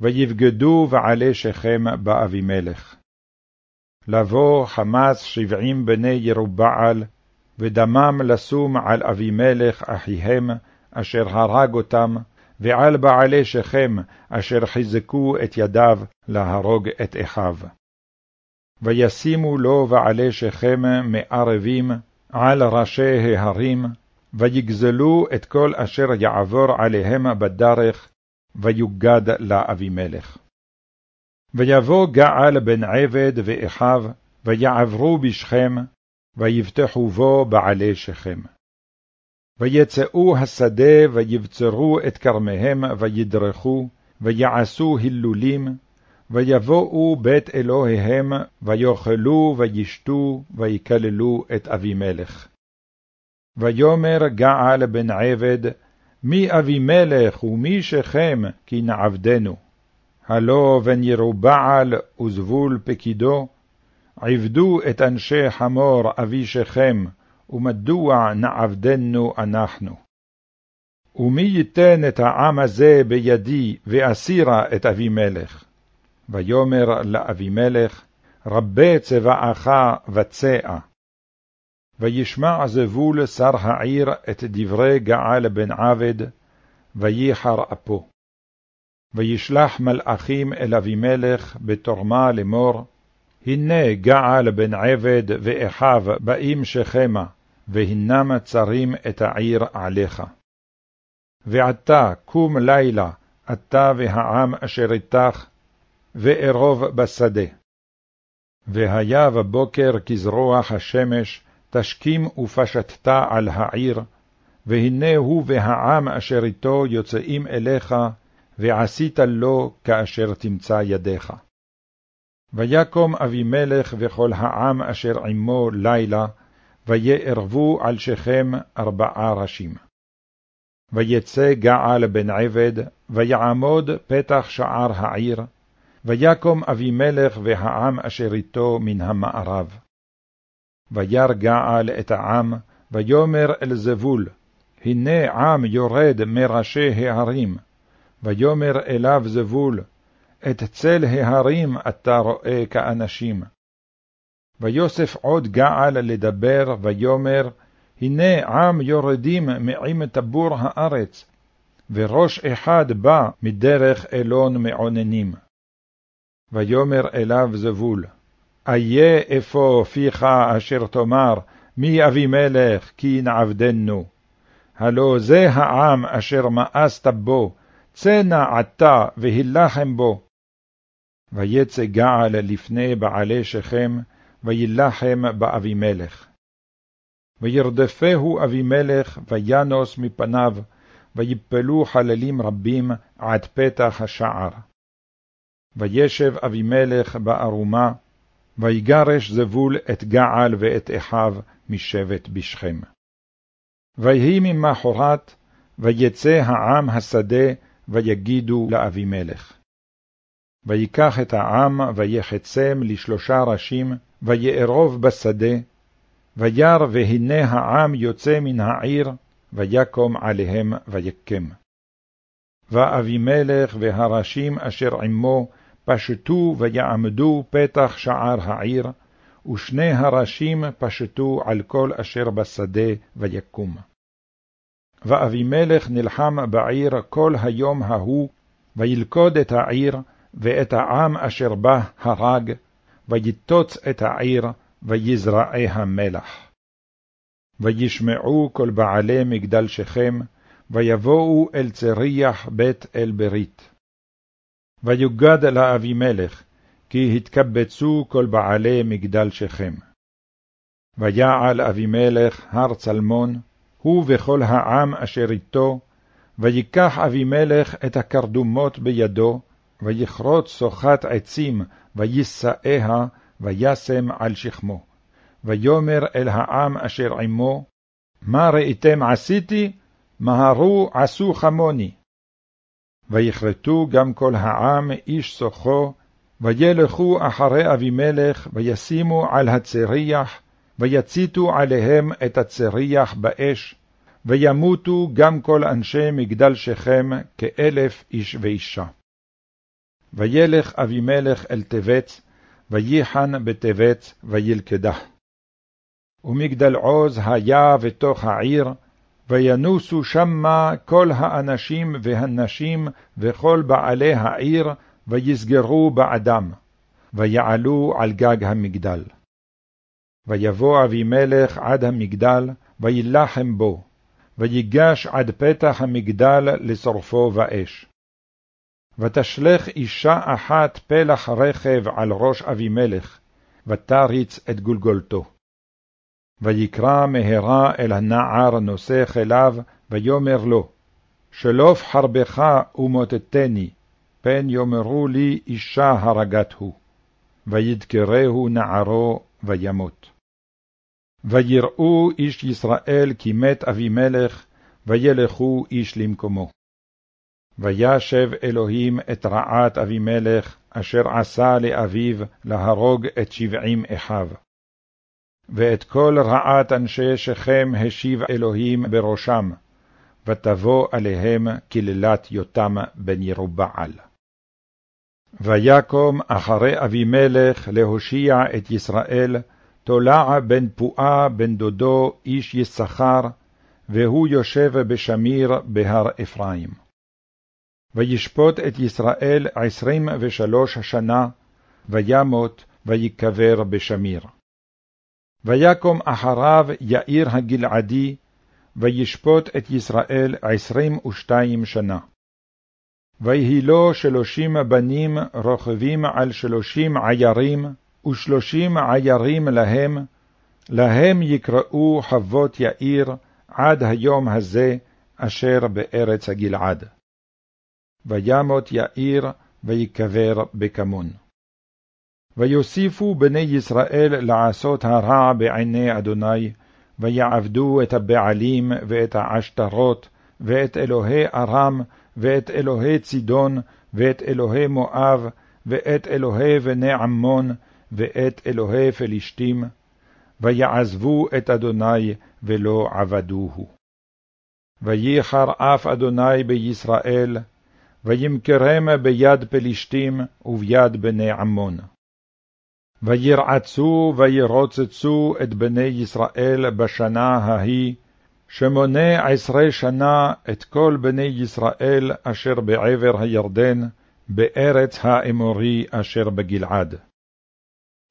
ויבגדו בעלי שכם באבימלך. לבוא חמס שבעים בני ירובעל, ודמם לשום על אבימלך אחיהם, אשר הרג אותם, ועל בעלי שכם, אשר חיזקו את ידיו להרוג את אחיו. וישימו לו בעלי שכם מערבים על ראשי ההרים, ויגזלו את כל אשר יעבור עליהם בדרך, ויוגד לאבימלך. ויבוא געל בן עבד ואחיו, ויעברו בשכם, ויבטחו בו בעלי שכם. ויצאו השדה, ויבצרו את כרמיהם, וידרכו, ויעשו הילולים, ויבואו בית אלוהיהם, ויאכלו, וישתו, ויקללו את אבימלך. ויאמר געל בן עבד, מי אבימלך ומי שכם, כי נעבדנו. הלא בן ירובעל וזבול פקידו, עבדו את אנשי חמור אבי שכם, ומדוע נעבדנו אנחנו? ומי ייתן את העם הזה בידי, ואסירה את אבימלך? ויאמר לאבימלך, רבה צבאך וצאה. וישמע זבול שר העיר את דברי געל בן עבד, וייחר אפו. וישלח מלאכים אל אבימלך בתורמה לאמור, הנה געל בן עבד ואחיו באים שכמה, והנם צרים את העיר עליך. ועתה קום לילה, אתה והעם אשר איתך, וארוב בשדה. והיה בבוקר כזרוח השמש, תשכים ופשטת על העיר, והנה הוא והעם אשר איתו יוצאים אליך, ועשית לו כאשר תמצא ידיך. ויקום אבימלך וכל העם אשר עמו לילה, ויערבו על שכם ארבעה ראשים. ויצא געל בן עבד, ויעמוד פתח שער העיר, ויקום אבימלך והעם אשר איתו מן המערב. וירא געל את העם, ויאמר אל זבול, הנה עם יורד מראשי ההרים. ויאמר אליו זבול, את צל ההרים אתה רואה כאנשים. ויוסף עוד געל לדבר, ויאמר, הנה עם יורדים מעם טבור הארץ, וראש אחד בא מדרך אלון מעוננים. ויאמר אליו זבול, איה אפוא פיך אשר תאמר, מי אבימלך כי נעבדנו. הלא זה העם אשר מאסת בו, צא עתה והילחם בו. ויצא געל לפני בעלי שכם, ויילחם באבימלך. וירדפהו אבימלך, וינוס מפניו, ויפלו חללים רבים עד פתח השער. וישב אבימלך בערומה, ויגרש זבול את געל ואת אחיו משבט בשכם. ויהי ממחרת, ויצא העם השדה, ויגידו לאבימלך. ויקח את העם, ויחצם לשלושה ראשים, ויארוב בשדה, וירא והנה העם יוצא מן העיר, ויקום עליהם ויקם. ואבימלך והראשים אשר עמו פשטו ויעמדו פתח שער העיר, ושני הראשים פשטו על כל אשר בשדה ויקום. ואבימלך נלחם בעיר כל היום ההוא, וילכוד את העיר, ואת העם אשר בה הרג, ויטוץ את העיר, ויזרעיה מלח. וישמעו כל בעלי מגדל שכם, ויבואו אל צריח בית אל ברית. ויוגד לאבימלך, כי התקבצו כל בעלי מגדל שכם. ויעל אבימלך הר צלמון, הוא וכל העם אשר איתו, ויקח אבימלך את הקרדומות בידו, ויכרות סוחת עצים, וישאיה, וישם על שכמו. ויאמר אל העם אשר עמו, מה ראיתם עשיתי? מהרו עשו כמוני. ויכרתו גם כל העם איש סוחו, וילכו אחרי אבימלך, וישימו על הצריח, ויציתו עליהם את הצריח באש, וימותו גם כל אנשי מגדל שכם כאלף איש ואישה. וילך אבימלך אל תבץ, וייחן בתבץ, וילכדה. ומגדל עוז היה בתוך העיר, וינוסו שמה כל האנשים והנשים וכל בעלי העיר, ויסגרו בעדם, ויעלו על גג המגדל. ויבוא אבימלך עד המגדל, וילחם בו, ויגש עד פתח המגדל לשרפו באש. ותשלך אישה אחת פלח רכב על ראש אבימלך, ותריץ את גולגולתו. ויקרא מהרה אל הנער נושא כליו, ויאמר לו, שלוף חרבך ומוטטני, פן יאמרו לי אישה הרגת הוא. וידקרהו נערו וימות. ויראו איש ישראל כי מת אבימלך, וילכו איש למקומו. וישב אלוהים את רעת אבימלך, אשר עשה לאביו להרוג את שבעים אחיו. ואת כל רעת אנשי שכם השיב אלוהים בראשם, ותבוא עליהם קללת יותם בן ירובעל. ויקום אחרי אבימלך להושיע את ישראל, תולע בן פועה בן דודו איש יששכר, והוא יושב בשמיר בהר אפרים. וישפוט את ישראל עשרים ושלוש שנה, וימות ויקבר בשמיר. ויקום אחריו יאיר הגלעדי, וישפוט את ישראל עשרים ושתיים שנה. ויהי לו שלושים בנים רוכבים על שלושים עיירים, ושלושים עיירים להם, להם יקראו חבות יאיר עד היום הזה, אשר בארץ הגלעד. וימות יאיר, ויקבר בקמון. ויוסיפו בני ישראל לעשות הרע בעיני אדוני, ויעבדו את הבעלים ואת העשתרות, ואת אלוהי ארם, ואת אלוהי צידון, ואת אלוהי מואב, ואת אלוהי בני עמון, ואת אלוהי פלישתים, ויעזבו את אדוני ולא עבדוהו. וייחר אף אדוני בישראל, וימכרם ביד פלישתים וביד בני עמון. וירעצו וירוצצו את בני ישראל בשנה ההיא, שמונה עשרה שנה את כל בני ישראל אשר בעבר הירדן, בארץ האמורי אשר בגלעד.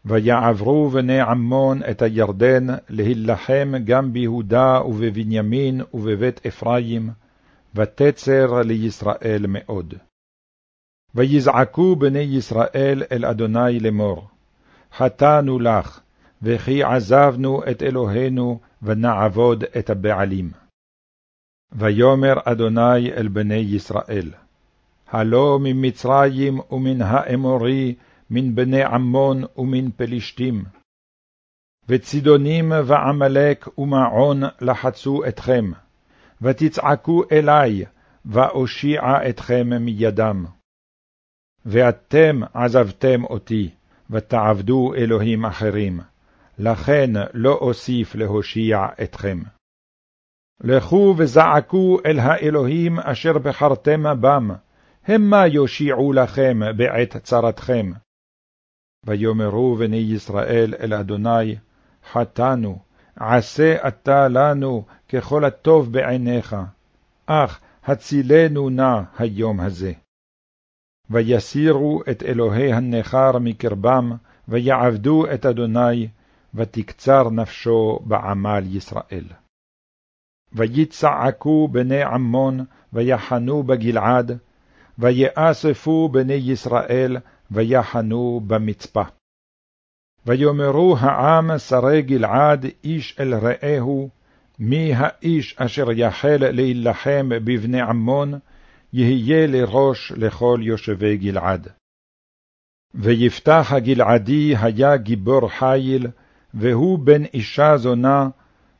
ויעברו בני עמון את הירדן להילחם גם ביהודה ובבנימין ובבית אפרים, ותצר לישראל מאוד. ויזעקו בני ישראל אל אדוני לאמור, חטאנו לך, וכי עזבנו את אלוהינו, ונעבוד את הבעלים. ויאמר אדוני אל בני ישראל, הלא ממצרים ומן האמורי, מן בני עמון ומן פלישתים. וצידונים ועמלק ומעון לחצו אתכם, ותצעקו אלי, ואושיע אתכם מידם. ואתם עזבתם אותי, ותעבדו אלוהים אחרים, לכן לא אוסיף להושיע אתכם. לכו וזעקו אל האלוהים אשר בחרתם בם, המה יושיעו לכם בעת צרתכם. ויאמרו בני ישראל אל אדוני, חטאנו, עשה אתה לנו ככל הטוב בעיניך, אך הצילנו נא היום הזה. ויסירו את אלוהי הנכר מקרבם, ויעבדו את אדוני, ותקצר נפשו בעמל ישראל. ויצעקו בני עמון, ויחנו בגלעד, ויאספו בני ישראל, ויחנו במצפה. ויאמרו העם שרי גלעד איש אל רעהו, מי האיש אשר יחל להילחם בבני עמון, יהיה לראש לכל יושבי גלעד. ויפתח הגלעדי היה גיבור חיל, והוא בן אישה זונה,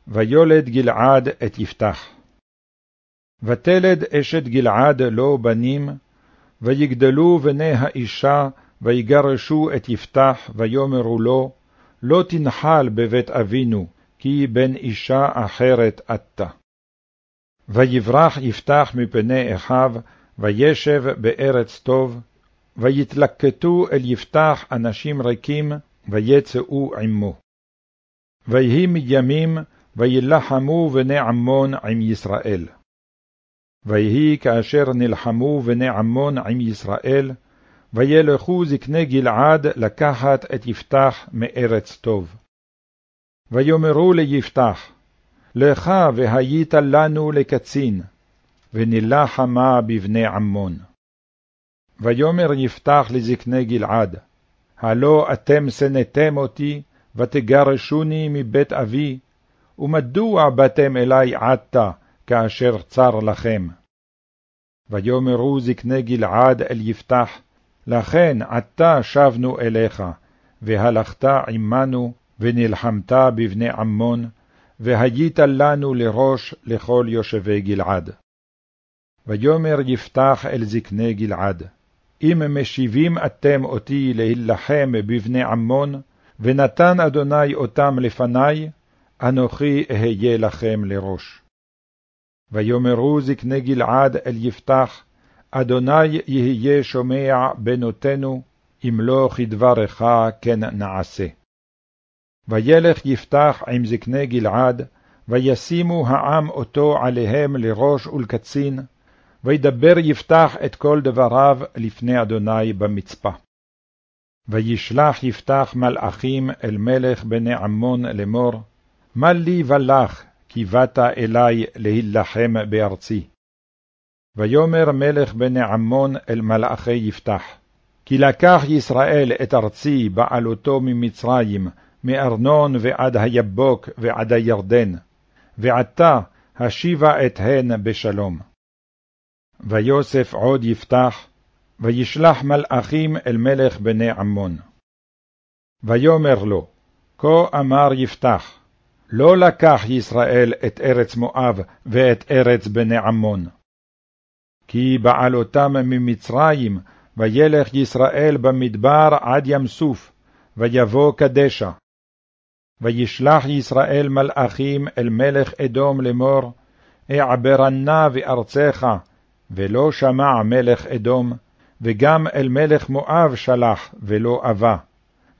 ויולד גלעד את יפתח. ותלד אשת גלעד לו בנים, ויגדלו בני האישה, ויגרשו את יפתח, ויאמרו לו, לא תנחל בבית אבינו, כי בן אישה אחרת אתה. ויברח יפתח מפני אחיו, וישב בארץ טוב, ויתלקטו אל יפתח אנשים ריקים, ויצאו עמו. ויהי מימים, וילחמו בני עמון עם ישראל. ויהי כאשר נלחמו בני עמון עם ישראל, וילכו זקני גלעד לקחת את יפתח מארץ טוב. ויאמרו ליפתח, לך והיית לנו לקצין, ונלחמה בבני עמון. ויאמר יפתח לזקני גלעד, הלא אתם שנאתם אותי, ותגרשוני מבית אבי, ומדוע באתם אלי עתה, כאשר צר לכם? ויאמרו זקני גלעד אל יפתח, לכן עתה שבנו אליך, והלכת עמנו, ונלחמת בבני עמון, והיית לנו לראש לכל יושבי גלעד. ויאמר יפתח אל זקני גלעד, אם משיבים אתם אותי להילחם בבני עמון, ונתן אדוני אותם לפני, אנוכי אהיה לכם לראש. ויאמרו זקני גלעד אל יפתח, אדוני יהיה שומע בנותינו, לא כדברך כן נעשה. וילך יפתח עם זקני גלעד, וישימו העם אותו עליהם לראש ולקצין, וידבר יפתח את כל דבריו לפני אדוני במצפה. וישלח יפתח מלאכים אל מלך בני עמון לאמור, מה לי ולך, כי באת אלי להילחם בארצי. ויאמר מלך בני עמון אל מלאכי יפתח, כי לקח ישראל את ארצי בעלותו ממצרים, מארנון ועד היבוק ועד הירדן, ועתה השיבה את הן בשלום. ויוסף עוד יפתח, וישלח מלאכים אל מלך בני עמון. ויאמר לו, כה אמר יפתח, לא לקח ישראל את ארץ מואב ואת ארץ בני עמון. כי בעלותם ממצרים, וילך ישראל במדבר עד ים סוף, ויבוא קדשה. וישלח ישראל מלאכים אל מלך אדום לאמור, אעברנה וארצך, ולא שמע מלך אדום, וגם אל מלך מואב שלח, ולא אבה,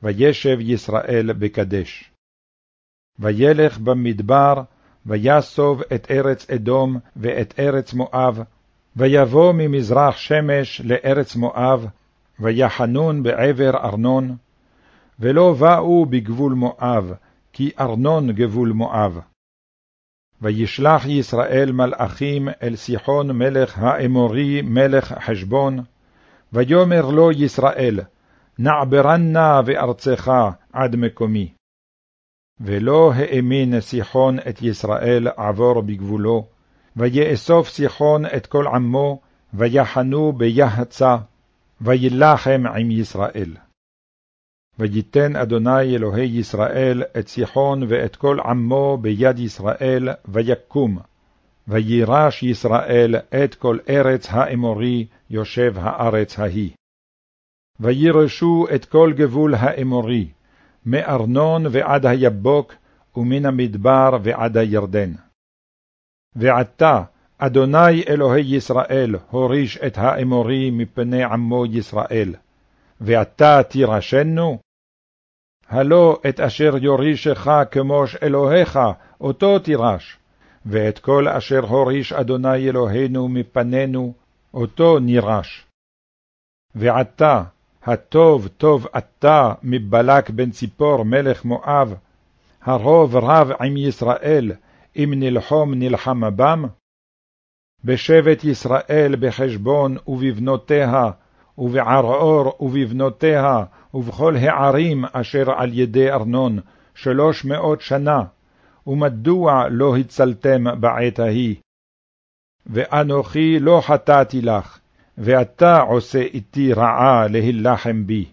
וישב ישראל בקדש. וילך במדבר, ויסוב את ארץ אדום ואת ארץ מואב, ויבוא ממזרח שמש לארץ מואב, ויחנון בעבר ארנון, ולא באו בגבול מואב, כי ארנון גבול מואב. וישלח ישראל מלאכים אל סיחון מלך האמורי מלך חשבון, ויאמר לו ישראל, נעברנה וארצך עד מקומי. ולא האמין סיחון את ישראל עבור בגבולו, ויאסוף סיחון את כל עמו, ויחנו ביחצה, וילחם עם ישראל. ויתן אדוני אלוהי ישראל את סיחון ואת כל עמו ביד ישראל, ויקום. וירש ישראל את כל ארץ האמורי יושב הארץ ההיא. וירשו את כל גבול האמורי, מארנון ועד היבוק, ומן המדבר ועד הירדן. ועתה אדוני אלוהי ישראל הוריש את האמורי מפני עמו ישראל, ואתה תירשנו? הלא את אשר יורישך כמוש אלוהיך, אותו תירש, ואת כל אשר הוריש אדוני אלוהינו מפנינו, אותו נירש. ועתה, הטוב טוב אתה מבלק בן ציפור מלך מואב, הרוב רב עם ישראל, אם נלחום נלחם בם? בשבט ישראל בחשבון ובבנותיה, ובערעור ובבנותיה, ובכל הערים אשר על ידי ארנון, שלוש מאות שנה, ומדוע לא הצלתם בעת ההיא? ואנוכי לא חטאתי לך, ואתה עושה איתי רעה להילחם בי.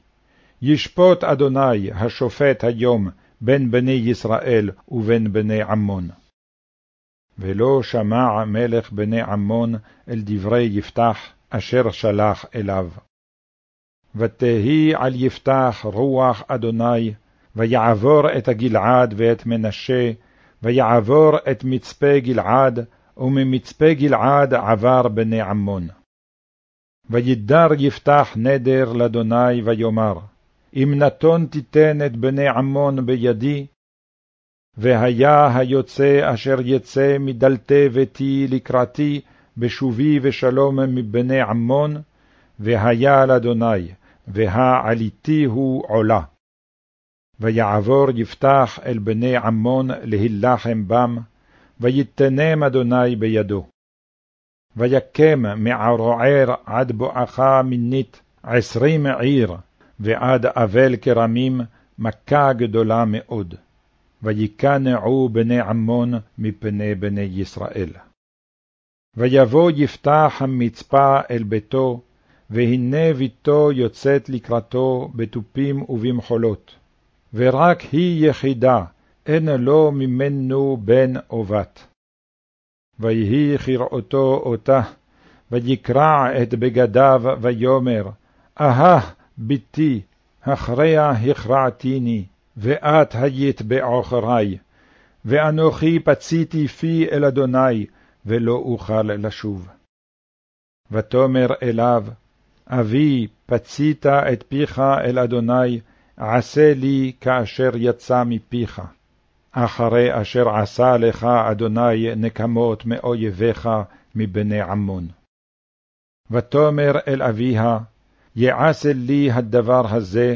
ישפוט אדוני השופט היום בין בני ישראל ובין בני עמון. ולא שמע מלך בני עמון אל דברי יפתח, אשר שלח אליו. ותהי על יפתח רוח אדוני, ויעבור את הגלעד ואת מנשה, ויעבור את מצפה גלעד, וממצפה גלעד עבר בני עמון. וידר יפתח נדר לאדוני ויאמר, אם נתון תיתן את בני עמון בידי, והיה היוצא אשר יצא מדלתי ביתי לקראתי בשובי ושלום מבני עמון, והיה לאדוני, והעליתי הוא עולה. ויעבור יפתח אל בני עמון להילחם בם, ויתנם אדוני בידו. ויקם מערוער עד בואכה מנית עשרים עיר, ועד אבל כרמים, מכה גדולה מאוד. ויקנעו בני עמון מפני בני ישראל. ויבוא יפתח המצפה אל ביתו, והנה ביתו יוצאת לקראתו בתופים ובמחולות, ורק היא יחידה, אין לו ממנו בן או בת. ויהי כראותו אותה, ויקרע את בגדיו, ויאמר, אהה, בתי, הכרע הכרעתיני, ואת היית בעוכרי, ואנוכי פציתי פי אל אדוני, ולא אוכל לשוב. ותאמר אליו, אבי, פצית את פיך אל אדוני, עשה לי כאשר יצא מפיך. אחרי אשר עשה לך אדוני נקמות מאויביך מבני עמון. ותאמר אל אביה, יעשה לי הדבר הזה,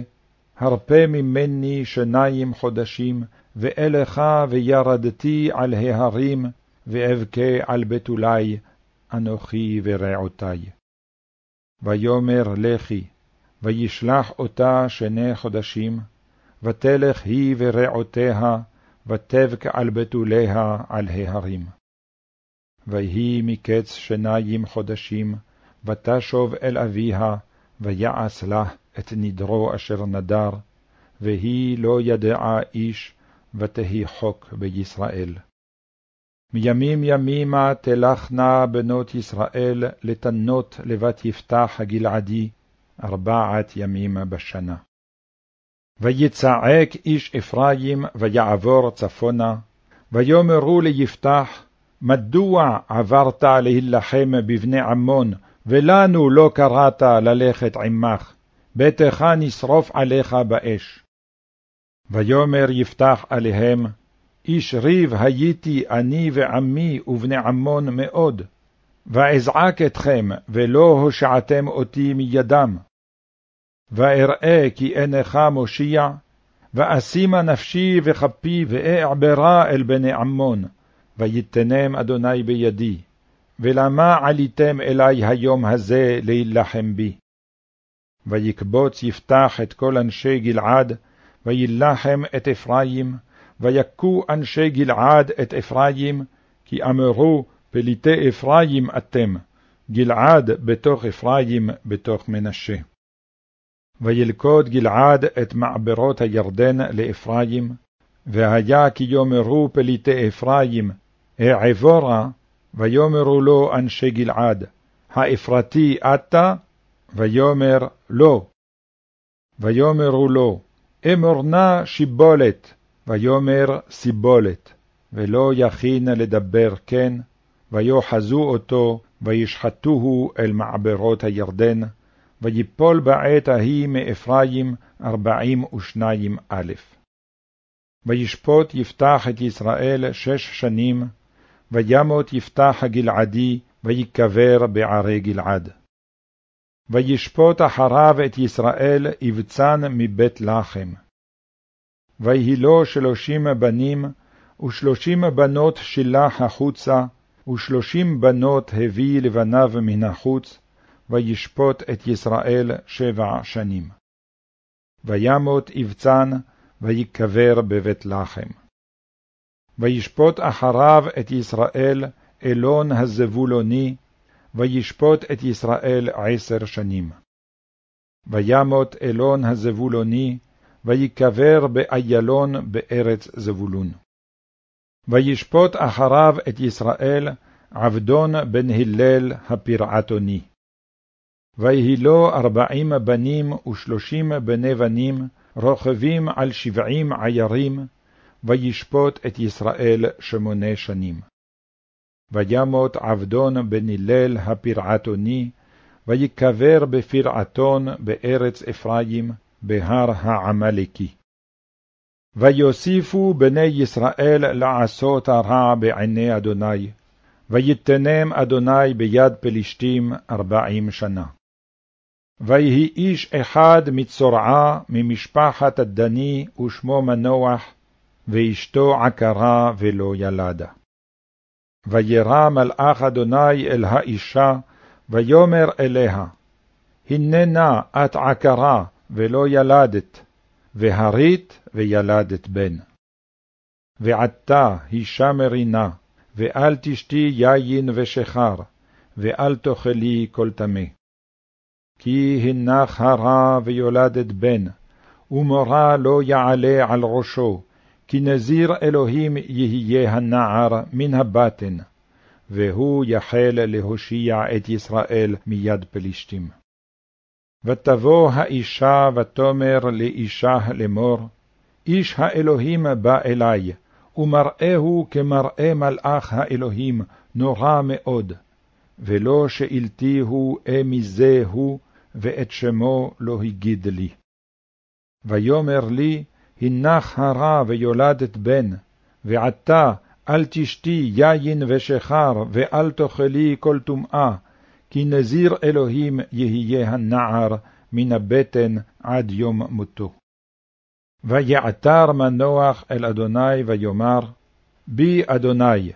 הרפה ממני שניים חודשים, ואלך וירדתי על ההרים, ואבכה על בתולי, אנוכי ורעותי. ויאמר לכי, וישלח אותה שני חודשים, ותלך היא ורעותיה, ותבק על בתוליה על ההרים. ויהי מקץ שניים חודשים, ותשוב אל אביה, ויעש לה את נדרו אשר נדר, והיא לא ידעה איש, ותהי חוק בישראל. מימים ימימה תלכנה בנות ישראל לתנות לבת יפתח הגלעדי, ארבעת ימים בשנה. ויצעק איש אפרים, ויעבור צפונה, ויאמרו ליפתח, מדוע עברת להילחם בבני עמון, ולנו לא קראת ללכת עמך, ביתך נשרוף עליך באש. ויאמר יפתח עליהם, איש ריב הייתי אני ועמי ובני עמון מאוד, ואזעק אתכם, ולא הושעתם אותי מידם. ואראה כי אינך מושיע, ואשימה נפשי וכפי ואעברה אל בני עמון, ויתנם אדוני בידי. ולמה עליתם אלי היום הזה להילחם בי? ויקבוץ יפתח את כל אנשי גלעד, וילחם את אפרים, ויכו אנשי גלעד את אפרים, כי אמרו פליטי אפרים אתם, גלעד בתוך אפרים בתוך מנשה. וילכוד גלעד את מעברות הירדן לאפרים, והיה כי יאמרו פליטי אפרים, העבורה, ויאמרו לו אנשי גלעד, האפרתי אתה? ויאמר לא. ויאמרו לו, אמור נא שיבולת, ויאמר סיבולת, ולא יכין לדבר כן, ויוחזו אותו, וישחטוהו אל מעברות הירדן, ויפול בעת ההיא מאפרים ארבעים ושניים א'. וישפוט יפתח את ישראל שש שנים, וימות יפתח הגלעדי, ויקבר בערי גלעד. וישפוט אחריו את ישראל אבצן מבית לחם. ויהי לו שלושים בנים, ושלושים בנות שילח החוצה, ושלושים בנות הביא לבניו מן החוץ, וישפוט את ישראל שבע שנים. וימות אבצן, ויקבר בבית לחם. וישפוט אחריו את ישראל אלון הזבולוני, וישפוט את ישראל עשר שנים. וימות אלון הזבולוני, ויקבר באיילון בארץ זבולון. וישפוט אחריו את ישראל עבדון בן הלל הפרעתוני. ויהי לו ארבעים בנים ושלושים בני בנים, רוכבים על שבעים עיירים, וישפוט את ישראל שמונה שנים. וימות עבדון בן הלל הפרעתוני, ויקבר בפרעתון בארץ אפרים, בהר העמלקי. ויוסיפו בני ישראל לעשות הרע בעיני אדוני, ויתנם אדוני ביד פלישתים ארבעים שנה. ויהי איש אחד מצורעה ממשפחת הדני ושמו מנוח, ואשתו עקרה ולא ילדה. וירא מלאך אדוני אל האישה, ויאמר אליה, הננה את עקרה ולא ילדת, והרית וילדת בן. ועתה אישה מרינה, ואל תשתי יין ושחר, ואל תאכלי כל טמא. כי הנך הרע ויולדת בן, ומורה לא יעלה על ראשו, כי נזיר אלוהים יהיה הנער מן הבטן, והוא יחל להושיע את ישראל מיד פלישתים. ותבוא האישה ותאמר לאישה לאמור, איש האלוהים בא אלי, ומראהו כמראה מלאך האלוהים, נורא מאוד, ולא שאלתי הוא אה מזה הוא, ואת שמו לא הגיד לי. ויאמר לי, הנך הרע ויולדת בן, ועתה אל תשתי יין ושחר, ואל תאכלי כל טומאה, כי נזיר אלוהים יהיה הנער מן הבטן עד יום מותו. ויעתר מנוח אל אדוני ויאמר, בי אדוני,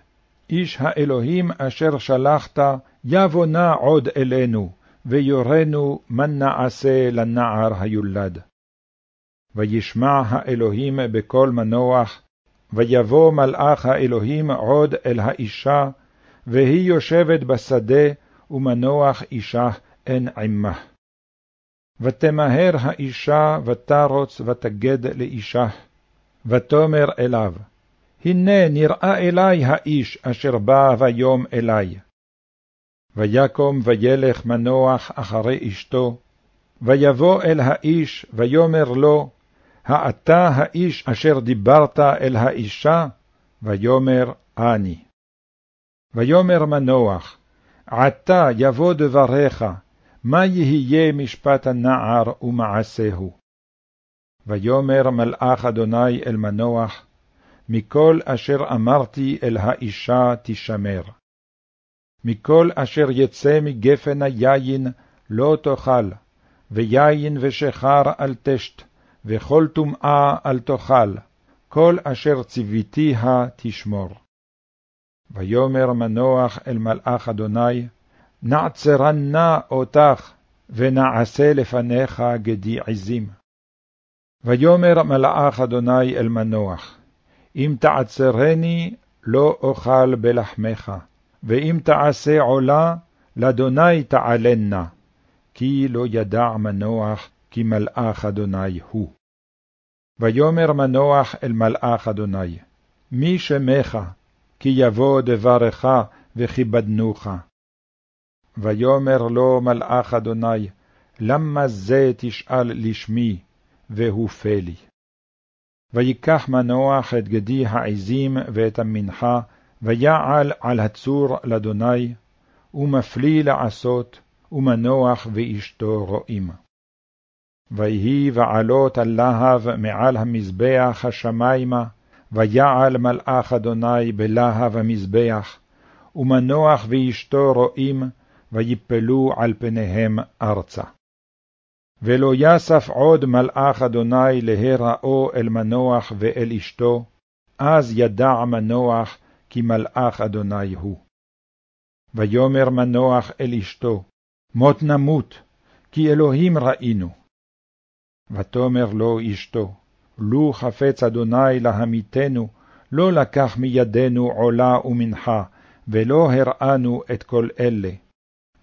איש האלוהים אשר שלחת, יבוא עוד אלינו, ויורנו מה נעשה לנער היולד. וישמע האלוהים בקול מנוח, ויבוא מלאך האלוהים עוד אל האישה, והיא יושבת בשדה, ומנוח אישה אין עמה. ותמהר האישה, ותרוץ ותגד לאישה, ותאמר אליו, הנה נראה אלי האיש אשר בא ויום אלי. ויקום וילך מנוח אחרי אשתו, ויבוא אל האיש, ויאמר לו, האתה האיש אשר דיברת אל האישה? ויאמר, אני. ויאמר מנוח, עתה יבוא דבריך, מה יהיה משפט הנער ומעשהו? ויאמר מלאך אדוני אל מנוח, מכל אשר אמרתי אל האישה תשמר. מכל אשר יצא מגפן היין לא תאכל, ויין ושחר אל תשת, וכל טומאה אל תאכל, כל אשר ציוויתיה תשמור. ויאמר מנוח אל מלאך אדוני, נעצרנה אותך, ונעשה לפניך גדי עזים. ויאמר מלאך אדוני אל מנוח, אם תעצרני, לא אוכל בלחמך, ואם תעשה עולה, לאדוני תעלנה, כי לא ידע מנוח, כי מלאך אדוני הוא. ויאמר מנוח אל מלאך אדוני, מי שמך, כי יבוא דברך וכיבדנוך. ויאמר לו מלאך אדוני, למה זה תשאל לשמי, והוא פלי. ויקח מנוח את גדי העזים ואת המנחה, ויעל על הצור לאדוני, ומפליא לעשות, ומנוח ואשתו רואים. ויהי ועלות הלהב מעל המזבח השמיימה, ויעל מלאך אדוני בלהב המזבח, ומנוח ואשתו רואים, ויפלו על פניהם ארצה. ולא יסף עוד מלאך אדוני להיראו אל מנוח ואל אשתו, אז ידע מנוח כי מלאך אדוני הוא. ויאמר מנוח אל אשתו, מות נמות, כי אלוהים ראינו. ותאמר לו אשתו, לו חפץ אדוני להמיתנו, לא לקח מידינו עולה ומנחה, ולא הראנו את כל אלה,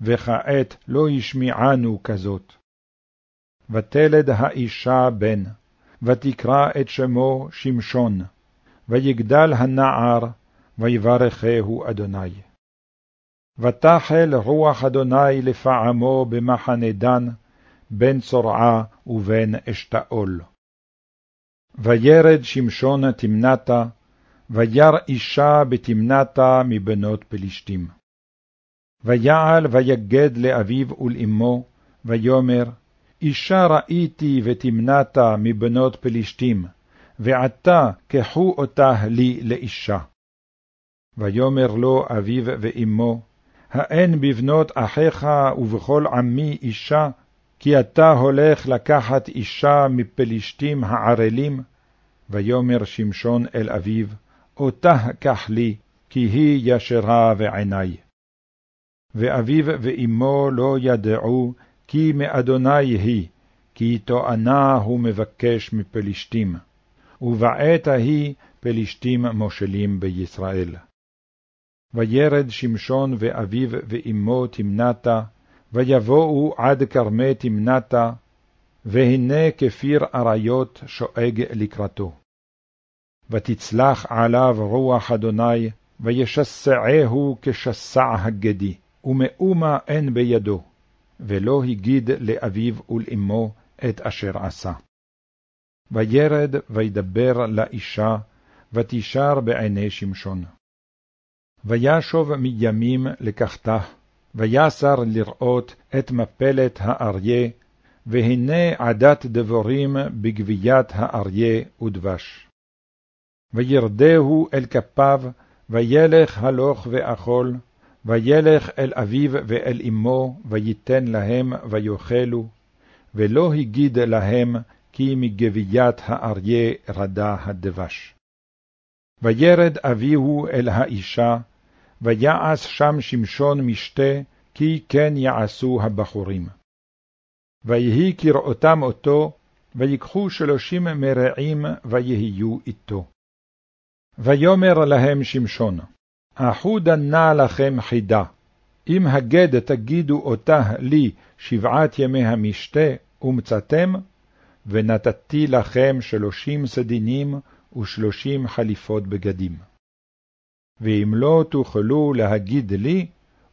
וכעת לא השמיענו כזאת. ותלד האישה בן, ותקרא את שמו שמשון, ויגדל הנער, ויברכהו אדוני. ותחל רוח אדוני לפעמו במחנה דן, בין צורעה ובין אשתאול. וירד שמשון תמנתה, ויר אישה בתמנתה מבנות פלישתים. ויעל ויגד לאביו ולאמו, ויאמר, אישה ראיתי ותמנתה מבנות פלישתים, ועתה קחו אותה לי לאישה. ויאמר לו אביו ואמו, האין בבנות אחיך ובכל עמי אישה, כי אתה הולך לקחת אישה מפלישתים הערלים? ויאמר שמשון אל אביו, אותה קח לי, כי היא ישרה ועיני. ואביו ואמו לא ידעו, כי מאדוני היא, כי תואנה הוא מבקש מפלישתים, ובעת ההיא פלישתים מושלים בישראל. וירד שמשון ואביו ואמו תמנתה, ויבואו עד כרמי תמנתה, והנה כפיר אריות שואג לקראתו. ותצלח עליו רוח אדוני, וישסעהו כשסע הגדי, ומאומה אין בידו, ולא הגיד לאביו ולאמו את אשר עשה. וירד וידבר לאישה, ותישר בעיני שמשון. וישוב מימים לקחתה, ויסר לראות את מפלת האריה, והנה עדת דבורים בגביית האריה ודבש. וירדהו אל כפיו, וילך הלוך ואכול, וילך אל אביו ואל אמו, ויתן להם ויאכלו, ולא הגיד להם, כי מגביית האריה רדה הדבש. וירד אביהו אל האישה, ויעש שם שמשון משתה, כי כן יעשו הבחורים. ויהי כראותם אותו, ויקחו שלושים מרעים, ויהיו איתו. ויאמר להם שמשון, אחודה נא לכם חידה, אם הגד תגידו אותה לי שבעת ימי המשתה, ומצאתם, ונתתי לכם שלושים סדינים ושלושים חליפות בגדים. ואם לא תוכלו להגיד לי,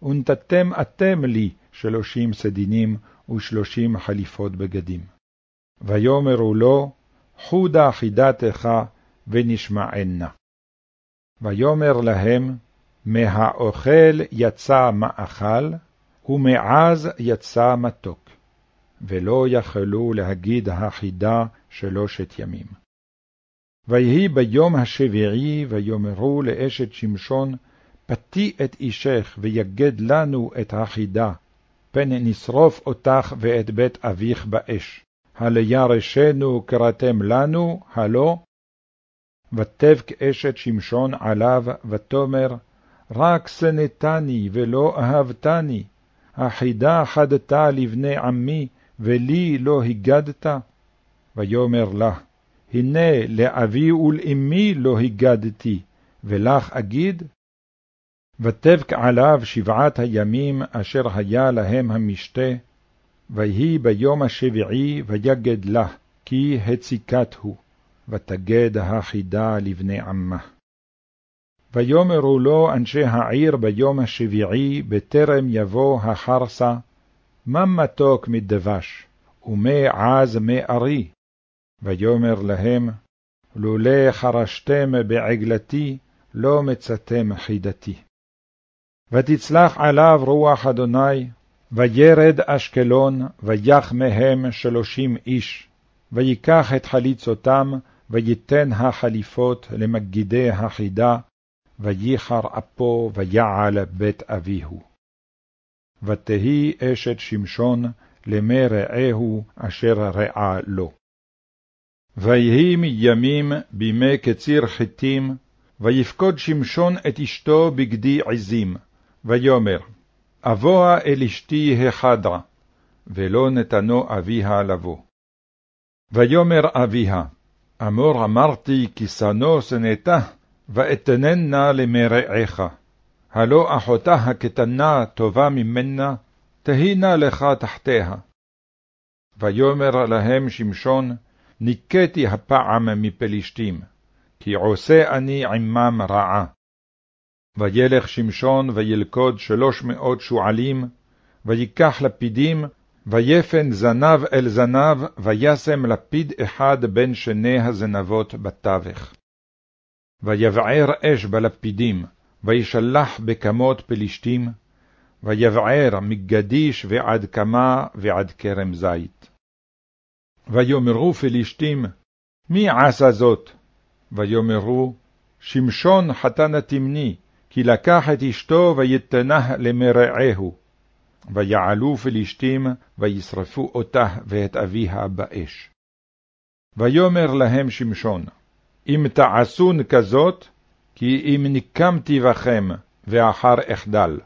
ונתתם אתם לי שלושים סדינים ושלושים חליפות בגדים. ויאמרו לו, חודה חידתך ונשמענה. ויאמר להם, מהאוכל יצא מאכל, ומעז יצא מתוק, ולא יכלו להגיד החידה שלושת ימים. ויהי ביום השביעי, ויאמרו לאשת שמשון, פתי את אישך, ויגד לנו את החידה, פן נשרוף אותך ואת בית אביך באש. הלירשנו קראתם לנו, הלא? ותבק אשת שמשון עליו, ותאמר, רק שנאתני ולא אהבתני, החידה חדתה לבני עמי, ולי לא הגדת? ויאמר לה, הנה לאבי ולאמי לא הגדתי, ולך אגיד? ותבק עליו שבעת הימים אשר היה להם המשתה, ויהי ביום השביעי ויגד לה, כי הציקת הוא, ותגד החידה לבני עמה. ויאמרו לו אנשי העיר ביום השביעי, בטרם יבוא החרסה, מה מתוק מדבש, ומה עז מארי? ויאמר להם, לולא חרשתם בעגלתי, לא מצאתם חידתי. ותצלח עליו רוח אדוני, וירד אשקלון, ויח מהם שלושים איש, ויקח את חליצותם, ויתן החליפות למגידי החידה, וייחר אפו ויעל בית אביהו. ותהי אשת שמשון למי רעהו אשר רעה לו. ויהי מימים בימי קציר חיתים, ויפקוד שמשון את אשתו בגדי עזים, ויאמר, אבוה אל אשתי החדרה, ולא נתנו אביה לבוא. ויאמר אביה, אמור אמרתי כי שנוא שנאתה, ואתננה למרעך. הלא אחותה הקטנה טובה ממנה, תהינה לך תחתיה. ויאמר להם שמשון, ניקתי הפעם מפלישתים, כי עושה אני עמם רעה. וילך שמשון וילכוד שלוש מאות שועלים, ויקח לפידים, ויפן זנב אל זנב, וישם לפיד אחד בין שני הזנבות בתווך. ויבער אש בלפידים, וישלח בכמות פלישתים, ויבער מגדיש ועד קמה ועד כרם זית. ויאמרו פלישתים, מי עשה זאת? ויאמרו, שמשון חתן התמני, כי לקח את אשתו ויתנה למרעהו. ויעלו פלישתים, וישרפו אותה ואת אביה באש. ויאמר להם שמשון, אם תעשון כזאת, כי אם ניקמתי בכם, ואחר אחדל.